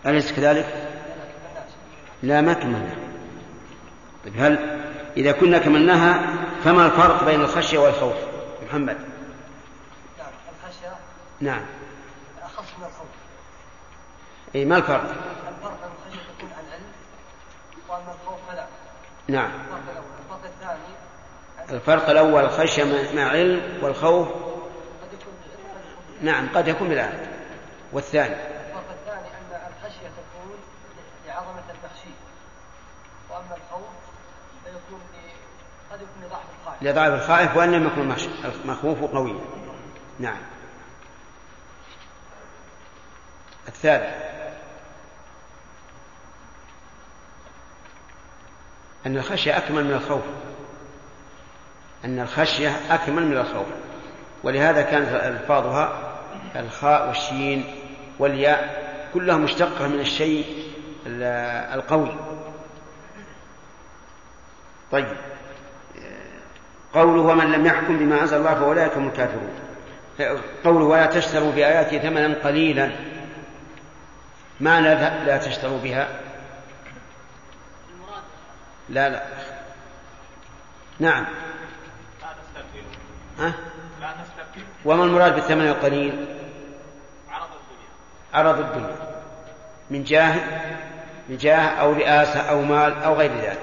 أليس كذلك؟ لا ما كملنا. طيب هل إذا كنا كملناها فما الفرق بين الخشية والخوف؟ محمد. نعم. الخشيه نعم اخص من الخوف أي ما الفرق؟ الفرق ان الخشيه تكون عن علم واما الخوف فلا نعم. الفرق الأول الفرق الثاني أن الفرق الأول الخشية مع- مع علم والخوف. قد يكون نعم قد يكون بالعلم والثاني الفرق الثاني ان الخشيه تكون لعظمه المخشي واما الخوف فيكون ل- قد يكون لضعف الخائف وأن لم يكن المخوف قويا. نعم. الثالث. أن الخشية أكمل من الخوف. أن الخشية أكمل من الخوف. ولهذا كانت ألفاظها الخاء والشين والياء كلها مشتقة من الشيء ال- القوي. طيب. قوله ومن لم يحكم بما أنزل الله فأولئك هم الكافرون. قوله ولا تشتروا بآياتي ثمنا قليلا. معنى لا لا تشتروا بها؟ لا لا. نعم. ها؟ وما المراد بالثمن القليل؟ عرض الدنيا عرض الدنيا. من جاه من جاه أو رئاسة أو مال أو غير ذلك.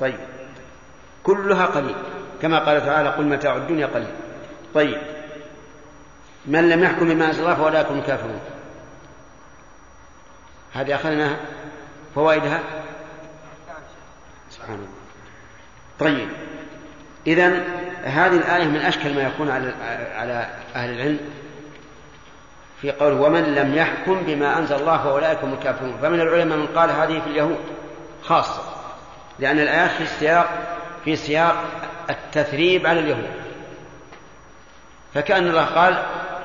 طيب. كلها قليل. كما قال تعالى قل متاع الدنيا قليل. طيب. من لم يحكم بما أنزل الله فأولئك هم الكافرون. هذه أخذنا فوائدها؟ سبحان الله. طيب. إذا هذه الآية من أشكل ما يكون على على أهل العلم في قوله ومن لم يحكم بما أنزل الله فأولئك هم الكافرون. فمن العلماء من قال هذه في اليهود خاصة. لأن الآيات في سياق في سياق التثريب على اليهود. فكأن الله قال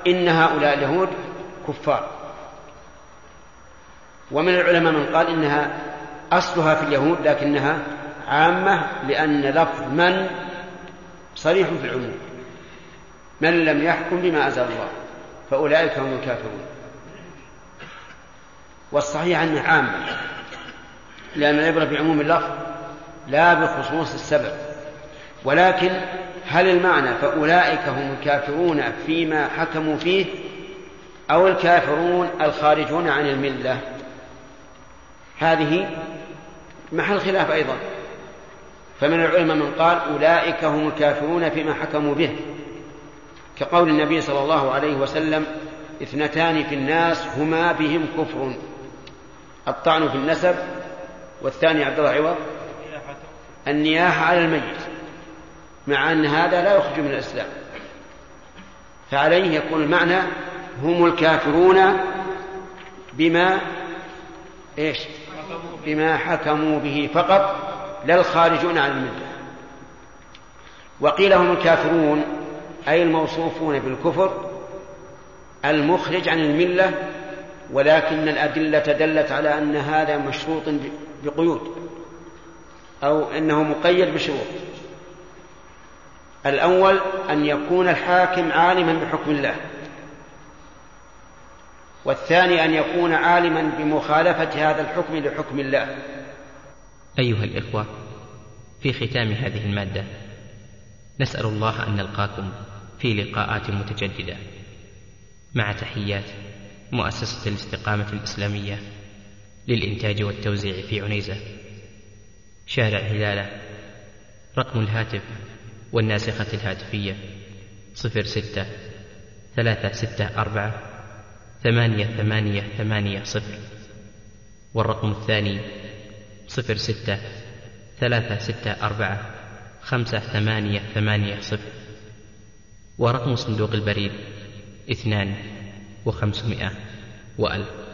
إن هؤلاء اليهود كفار. ومن العلماء من قال إنها أصلها في اليهود لكنها عامة لأن لفظ من صريح في العموم. من لم يحكم بما أنزل الله فأولئك هم الكافرون. والصحيح أنها عامة لأن العبرة بعموم اللفظ لا بخصوص السبب. ولكن هل المعنى فأولئك هم الكافرون فيما حكموا فيه أو الكافرون الخارجون عن الملة؟ هذه محل خلاف أيضا. فمن العلماء من قال أولئك هم الكافرون فيما حكموا به. كقول النبي صلى الله عليه وسلم اثنتان في الناس هما بهم كفر. الطعن في النسب والثاني عبد الله عوض. النياحة. على الميت. مع أن هذا لا يخرج من الإسلام. فعليه يكون المعنى هم الكافرون بما إيش؟ بما حكموا به فقط لا الخارجون عن الملة. وقيل هم الكافرون أي الموصوفون بالكفر المخرج عن الملة ولكن الأدلة دلت على أن هذا مشروط بقيود أو إنه مقيد بشروط. الأول أن يكون الحاكم عالما بحكم الله والثاني أن يكون عالما بمخالفة هذا الحكم لحكم الله. أيها الإخوة في ختام هذه المادة نسأل الله أن نلقاكم في لقاءات متجددة. مع تحيات مؤسسة الاستقامة الإسلامية للإنتاج والتوزيع في عنيزة. شارع هلالة رقم الهاتف والناسخة الهاتفية. صفر ستة ثلاثة ستة أربعة ثمانية ثمانية ثمانية صفر. والرقم الثاني صفر ستة ثلاثة ستة أربعة خمسة ثمانية ثمانية صفر. ورقم صندوق البريد اثنان وخمسمائة وألف.